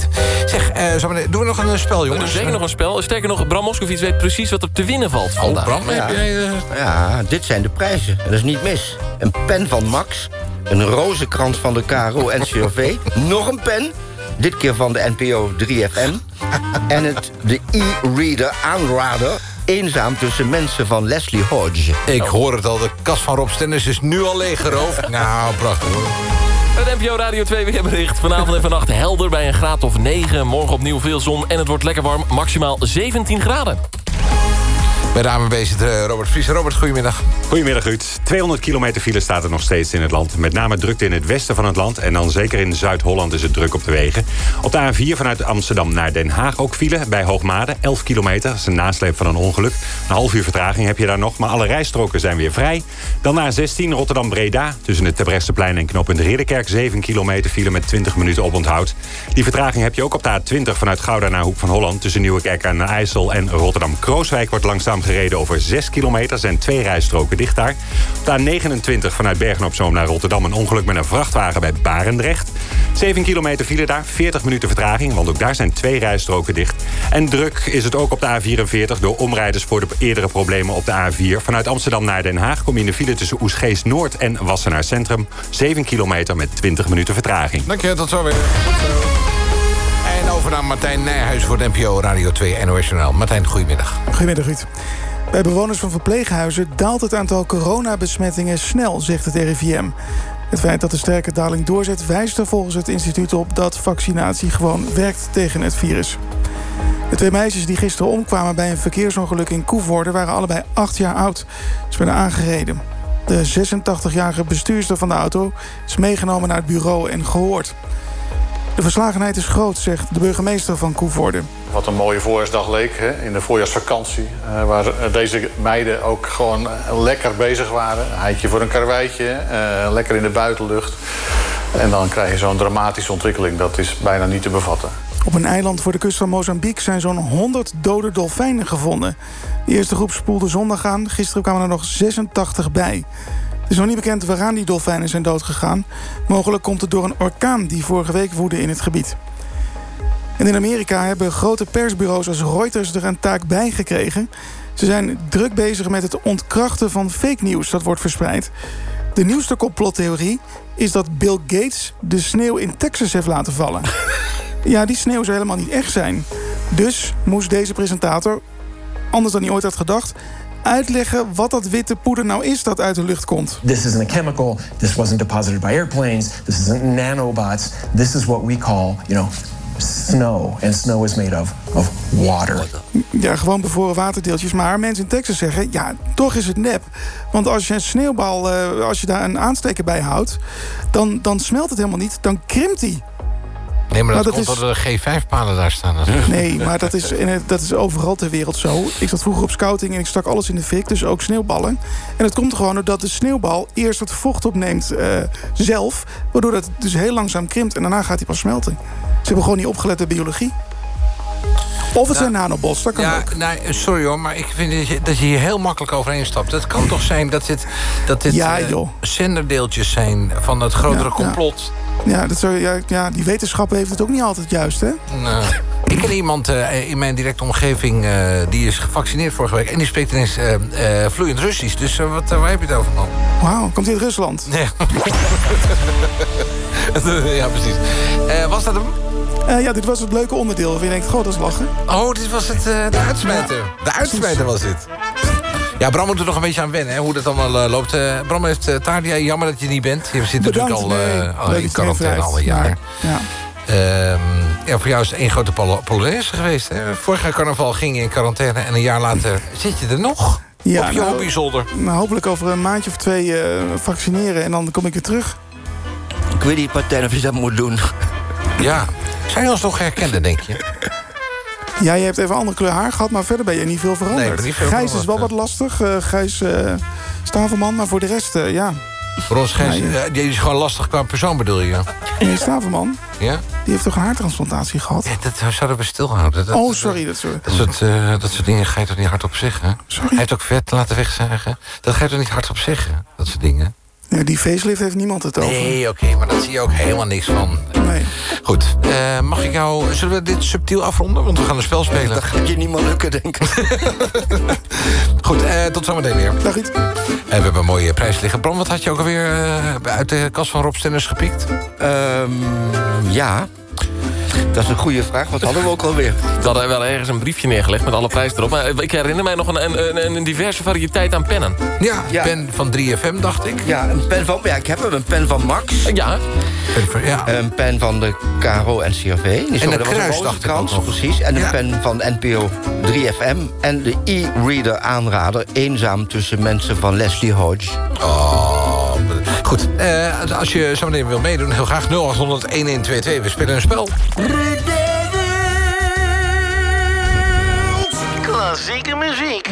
Doen we nog een eh, spel, We doen jongens? zeker nog een spel. Sterker nog, Bram Moskowitz weet precies wat er te winnen valt vandaag. Bram, heb jij... eh, Ja, dit zijn de prijzen. En dat is niet mis. Een pen van Max. Een rozenkrans van de KRO NCRV. nog een pen. Dit keer van de NPO 3FM. en het, de e-reader aanrader. Eenzaam tussen mensen van Leslie Hodge. Ik hoor het al, de kast van Rob Stennis is nu al leeggeroofd. nou, prachtig hoor. Het NPO Radio 2 weerbericht. Vanavond en vannacht helder bij een graad of 9. Morgen opnieuw veel zon en het wordt lekker warm. Maximaal 17 graden. Bij de ANWB zit eh, Robert Vries. Robert, goedemiddag. Goedemiddag Ruud. 200 kilometer file staat er nog steeds in het land. Met name drukte in het westen van het land. En dan zeker in Zuid-Holland is het druk op de wegen. Op de A4 vanuit Amsterdam naar Den Haag ook file. Bij Hoogmade, 11 kilometer. Dat is een nasleep van een ongeluk. Een half uur vertraging heb je daar nog. Maar alle rijstroken zijn weer vrij. Dan naar 16 Rotterdam-Breda. Tussen het Terbrechtseplein en knooppunt Ridderkerk. 7 kilometer file met 20 minuten oponthoud. Die vertraging heb je ook op de A20 vanuit Gouda naar Hoek van Holland. Tussen Nieuwekerk aan IJssel en Rotterdam-Krooswijk wordt langzaam gereden over 6 kilometer. zijn twee rijstroken dicht daar. Op de A29 vanuit Bergen op Zoom naar Rotterdam... een ongeluk met een vrachtwagen bij Barendrecht. 7 kilometer file daar, 40 minuten vertraging... want ook daar zijn twee rijstroken dicht. En druk is het ook op de A44 door omrijders... voor de eerdere problemen op de A4. Vanuit Amsterdam naar Den Haag kom je in de file tussen Oesgeest Noord en Wassenaar Centrum. 7 kilometer met 20 minuten vertraging. Dank je, tot zo weer. En over naar Martijn Nijhuis voor de NPO Radio 2 NOS Journaal. Martijn, goedemiddag. Goedemiddag, Ruud. Bij bewoners van verpleeghuizen daalt het aantal coronabesmettingen snel, zegt het RIVM. Het feit dat de sterke daling doorzet wijst er volgens het instituut op dat vaccinatie gewoon werkt tegen het virus. De twee meisjes die gisteren omkwamen bij een verkeersongeluk in Koevoorde waren allebei acht jaar oud. Ze werden aangereden. De 86-jarige bestuurster van de auto is meegenomen naar het bureau en gehoord. De verslagenheid is groot, zegt de burgemeester van Koevoorde. Wat een mooie voorjaarsdag leek hè, in de voorjaarsvakantie. eh, waar deze meiden ook gewoon lekker bezig waren. Heitje voor een karweitje, eh, lekker in de buitenlucht. En dan krijg je zo'n dramatische ontwikkeling. Dat is bijna niet te bevatten. Op een eiland voor de kust van Mozambique zijn zo'n 100 dode dolfijnen gevonden. De eerste groep spoelde zondag aan. Gisteren kwamen er nog 86 bij. Het is nog niet bekend waaraan die dolfijnen zijn doodgegaan. Mogelijk komt het door een orkaan die vorige week woedde in het gebied. En in Amerika hebben grote persbureaus als Reuters er een taak bij gekregen. Ze zijn druk bezig met het ontkrachten van fake nieuws dat wordt verspreid. De nieuwste complottheorie is dat Bill Gates de sneeuw in Texas heeft laten vallen. Ja, die sneeuw zou helemaal niet echt zijn. Dus moest deze presentator, anders dan hij ooit had gedacht... uitleggen wat dat witte poeder nou is dat uit de lucht komt. This isn't a chemical. This wasn't deposited by airplanes. This isn't nanobots. This is what we call, you know, snow. And snow is made of, of water. Ja, gewoon bevroren waterdeeltjes. Maar mensen in Texas zeggen, ja, toch is het nep. Want als je een sneeuwbal, eh, als je daar een aansteker bij houdt... dan, dan smelt het helemaal niet, dan krimpt hij. Nee, maar dat, Maar dat komt is- door de G5-palen daar staan. Nee, maar dat is, in het- dat is overal ter wereld zo. Ik zat vroeger op scouting en ik stak alles in de fik, dus ook sneeuwballen. En het komt gewoon doordat de sneeuwbal eerst het vocht opneemt eh, zelf... waardoor het dus heel langzaam krimpt en daarna gaat hij pas smelten. Ze hebben gewoon niet opgelet bij biologie. Of het zijn nanobots, dat kan ja, ook. nou, sorry hoor, maar ik vind dat je, dat je hier heel makkelijk overheen stapt. Het kan toch zijn dat dit, dat dit Ja, eh, zenderdeeltjes zijn van het grotere Ja, complot. Ja, dat zou, ja, ja, die wetenschap heeft het ook niet altijd juist, hè? Nou, ik ken iemand eh, in mijn directe omgeving eh, die is gevaccineerd vorige week. En die spreekt ineens eh, vloeiend Russisch. Dus wat, waar heb je het over, man? Wauw, komt hij uit Rusland? Nee. ja, precies. Was dat hem? Eh, ja, dit was het leuke onderdeel waarvan je denkt, goh, dat is lachen. Oh, dit was het, eh, de uitsmijter. De uitsmijter was dit. Ja, Bram moet er nog een beetje aan wennen, hè, hoe dat allemaal eh, loopt. Bram heeft uh, jammer dat je niet bent. Je zit natuurlijk al, nee. eh, in quarantaine al een jaar. Ja. Ehm, ja, voor jou is het één grote polo- Polonaise geweest. Hè? Vorig jaar carnaval ging je in quarantaine en een jaar later zit je er nog. Ja, op je nou, hobbyzolder. Nou, hopelijk over een maandje of twee eh, vaccineren en dan kom ik weer terug. Ik weet niet, Martijn, of je dat moet doen. Ja. Zou je ons nog herkennen, denk je? Ja, je hebt even een andere kleur haar gehad, maar verder ben je niet veel veranderd. Nee, veel Gijs is wel wat lastig. eh, Gijs eh Stavelman, maar voor de rest, eh, ja. Voor ons Gijs, Nee, die is gewoon lastig qua persoon, bedoel je? Nee, Stavelman, Ja? die heeft toch een haartransplantatie gehad? Dat zouden we stilhouden. Dat, oh, sorry. Dat, sorry. Dat soort, dat soort dingen ga je toch niet hardop zeggen? Sorry. Hij heeft ook vet laten wegzagen. Dat ga je toch niet hardop zeggen? Dat soort dingen. Ja, die facelift heeft niemand het over. Nee, oké, maar daar zie je ook helemaal niks van. Nee. Goed, eh, mag ik jou... Zullen we dit subtiel afronden? Want we gaan een spel spelen. Dat gaat je niet meer lukken, denk ik. Goed, eh, tot zometeen weer. Dag iets. En we hebben een mooie prijs liggen. Bram, wat had je ook alweer eh, uit de kast van Rob Stenners gepikt? Ehm, ja, dat is een goede vraag. Wat hadden we ook alweer? We hadden wel ergens een briefje neergelegd met alle prijzen erop. Maar ik herinner mij nog een, een, een, een diverse variëteit aan pennen. Ja, Ja. pen van 3FM, dacht ik. Ja, een pen van... Ja, ik heb hem. Een pen van Max. Ja. Pen van, ja. Een pen van de KRO en CRV. Zo, een kruis, een dacht krans. Precies. En een Ja. pen van NPO 3FM. En de e-reader aanrader. Eenzaam tussen mensen van Leslie Hodge. Oh, goed. Eh, als je zo meteen wil meedoen, heel graag 0800 1122. We spelen een spel. Klassieke muziek.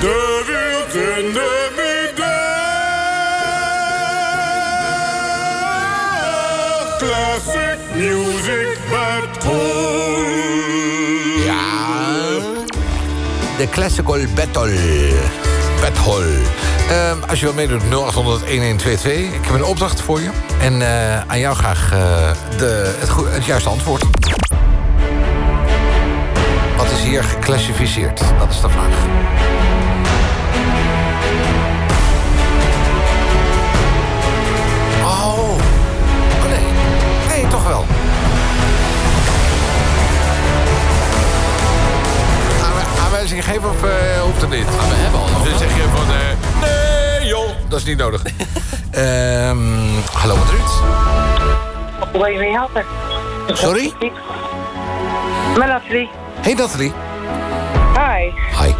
De wild in de middag. Classic music battle. Ja. De Classical Battle. Ehm, als je wil meedoen, 0800 1122. Ik heb een opdracht voor je. En eh, aan jou graag eh, de, het, juiste antwoord. Wat is hier geclassificeerd? Dat is de vraag. Oh. Oh nee. Nee, toch wel. Aanwij- Aanwijzing geven of eh, hoeft het niet? we hebben al van... eh, nee, joh. Dat is niet nodig. Ehm hallo, Ruud. Wil je me helpen? Sorry? Met Nathalie. Hey, Nathalie. Hi. Hi.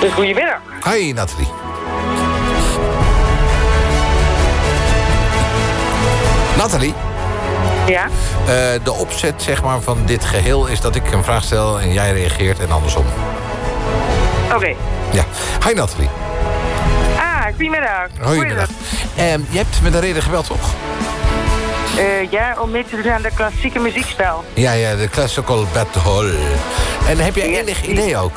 Dus goedemiddag. Hi, Nathalie. Nathalie. Ja? Eh, de opzet zeg maar, van dit geheel is dat ik een vraag stel en jij reageert en andersom. Oké. Ja. Hi Nathalie. Ah, goedemiddag. Goedemiddag. Ehm, je hebt met een reden gebeld, toch? Eh, ja, om mee te doen aan de klassieke muziekspel. Ja, ja, de Classical Battle. En heb jij enig idee ook?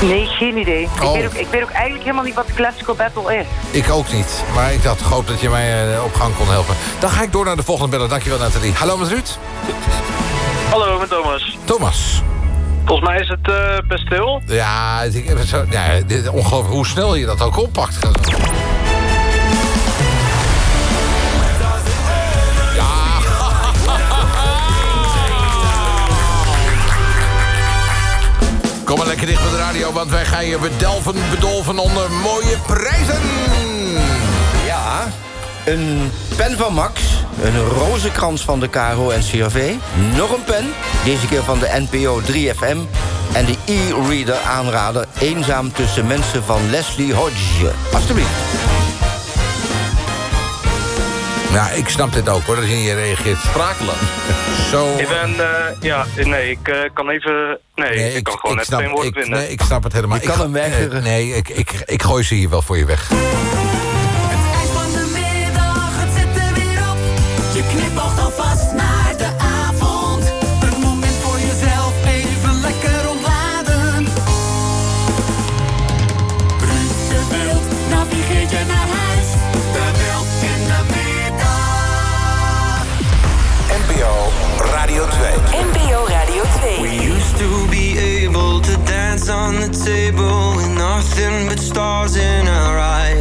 Nee, geen idee. Oh. Ik, weet ook, ik weet ook eigenlijk helemaal niet wat de classical battle is. Ik ook niet. Maar ik dacht, hoop dat je mij eh, op gang kon helpen. Dan ga ik door naar de volgende beller. Dankjewel, Nathalie. Hallo met Ruud. Hallo, met Thomas. Thomas. Volgens mij is het eh, best stil. Ja, zo, ja dit, ongelooflijk hoe snel je dat ook oppakt. Kom maar lekker dicht bij de radio, want wij gaan je bedelven, bedolven onder mooie prijzen. Ja, een pen van Max. Een rozenkrans van de KRO en CRV. Nog een pen, deze keer van de NPO 3FM. En de e-reader aanrader Eenzaam tussen mensen van Leslie Hodge. Alsjeblieft. Ja, ik snap dit ook hoor, dat je reageert. Sprakeloos. Zo. Ik ben, eh, ja, nee, ik eh, kan even, nee, ik, kan gewoon net snap, geen woord ik, vinden. nee, ik snap het helemaal. Je kan Ik ga- hem weigeren. nee, ik, ik, ik gooi ze hier wel voor je weg. Je knipogt alvast naar de avond. Een moment voor jezelf, even lekker ontladen. Ruud de Wild navigeert je naar huis. De Wild in de middag. NPO Radio 2. NPO Radio 2. We used to be able to dance on the table with nothing but stars in our eyes.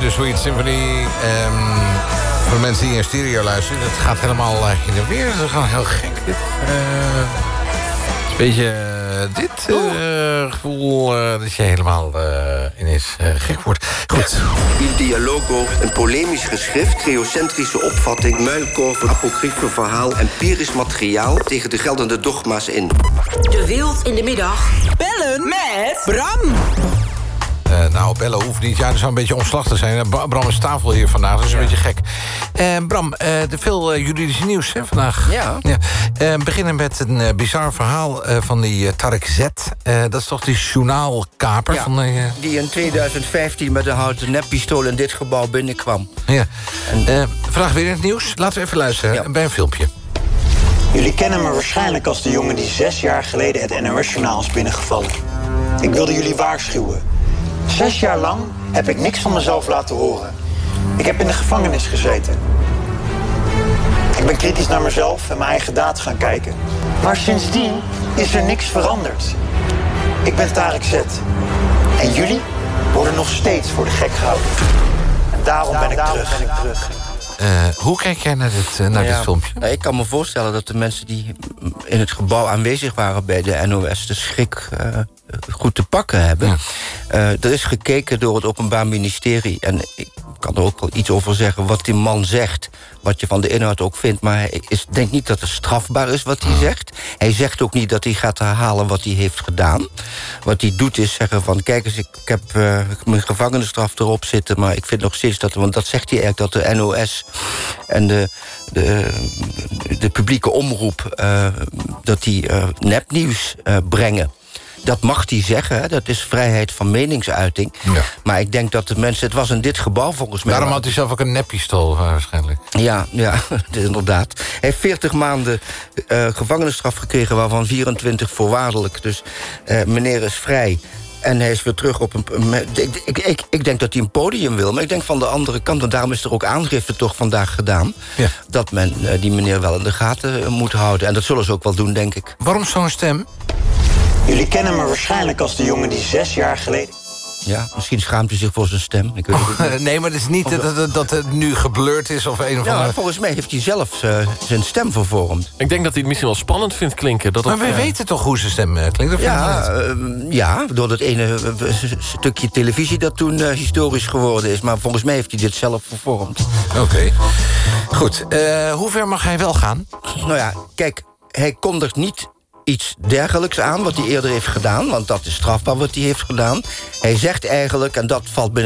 Bittersweet Symphony. Ehm, voor mensen die in stereo luisteren, dat gaat helemaal uh, in de weer. Dat is gewoon heel gek. Dit, Eh, het is een beetje eh, dit eh, gevoel eh, dat je helemaal eh, ineens eh, gek wordt. Goed. Il Dialogo, een polemisch geschrift, geocentrische opvatting, muilkorven, apocryfe verhaal, empirisch materiaal tegen de geldende dogma's in. De Wild in de middag. Bellen met Bram. Nou, bellen hoeft niet. Ja, er zou een beetje omslachtig zijn. Eh, Ba- Bram is tafel hier vandaag, dat is een beetje gek. Eh, Bram, eh, er veel eh, juridisch nieuws hè, vandaag. Ja. ja. Eh, beginnen met een bizar verhaal eh, van die Tarek Z. Eh, dat is toch die journaalkaper Ja, van... eh, die in 2015 met een houten neppistool in dit gebouw binnenkwam. ja. Eh, vandaag weer in het nieuws. Laten we even luisteren bij een filmpje. Jullie kennen me waarschijnlijk als de jongen die zes jaar geleden het NOS-journaal is binnengevallen. Ik wilde jullie waarschuwen. Zes jaar lang heb ik niks van mezelf laten horen. Ik heb in de gevangenis gezeten. Ik ben kritisch naar mezelf en mijn eigen daad gaan kijken. Maar sindsdien is er niks veranderd. Ik ben Tarek Z. En jullie worden nog steeds voor de gek gehouden. En daarom ben ik terug. Eh, hoe kijk jij naar dit, eh, naar Ja, dit filmpje? nou, Ik kan me voorstellen dat de mensen die in het gebouw aanwezig waren bij de NOS... de schrik eh, goed te pakken hebben. Eh, er is gekeken door het Openbaar Ministerie. En ik kan er ook wel iets over zeggen wat die man zegt. Wat je van de inhoud ook vindt. Maar hij is, denk niet dat het strafbaar is wat hij zegt. Hij zegt ook niet dat hij gaat herhalen wat hij heeft gedaan. Wat hij doet is zeggen van... kijk eens, ik heb eh, mijn gevangenisstraf erop zitten... maar ik vind nog steeds dat... want dat zegt hij eigenlijk dat de NOS en de, de, de publieke omroep... eh, dat die nepnieuws brengen. Dat mag hij zeggen, hè, dat is vrijheid van meningsuiting. Maar ik denk dat de mensen... Het was in dit gebouw volgens mij... Daarom had hij zelf ook een neppistool eh, waarschijnlijk. Ja, ja inderdaad. Hij heeft 40 maanden eh, gevangenisstraf gekregen... waarvan 24 voorwaardelijk. Dus eh, meneer is vrij. En hij is weer terug op een... Ik, ik, ik, ik denk dat hij een podium wil. Maar ik denk van de andere kant... en daarom is er ook aangifte toch vandaag gedaan... dat men die meneer wel in de gaten moet houden. En dat zullen ze ook wel doen, denk ik. Waarom zo'n stem? Jullie kennen me waarschijnlijk als de jongen die zes jaar geleden... Ja, misschien schaamt hij zich voor zijn stem. Ik weet het niet. nee, maar het is niet dat, dat, dat het nu geblurred is of een of Ja, andere... volgens mij heeft hij zelf eh, zijn stem vervormd. Ik denk dat hij het misschien wel spannend vindt klinken. Dat Maar het, wij weten toch hoe zijn stem eh, klinkt? Of Ja, niet? eh, ja, door dat ene eh, stukje televisie dat toen historisch geworden is. Maar volgens mij heeft hij dit zelf vervormd. Oké. Goed, eh, hoe ver mag hij wel gaan? Nou ja, kijk, hij kondigt niet iets dergelijks aan wat hij eerder heeft gedaan... want dat is strafbaar wat hij heeft gedaan. Hij zegt eigenlijk, en dat valt binnen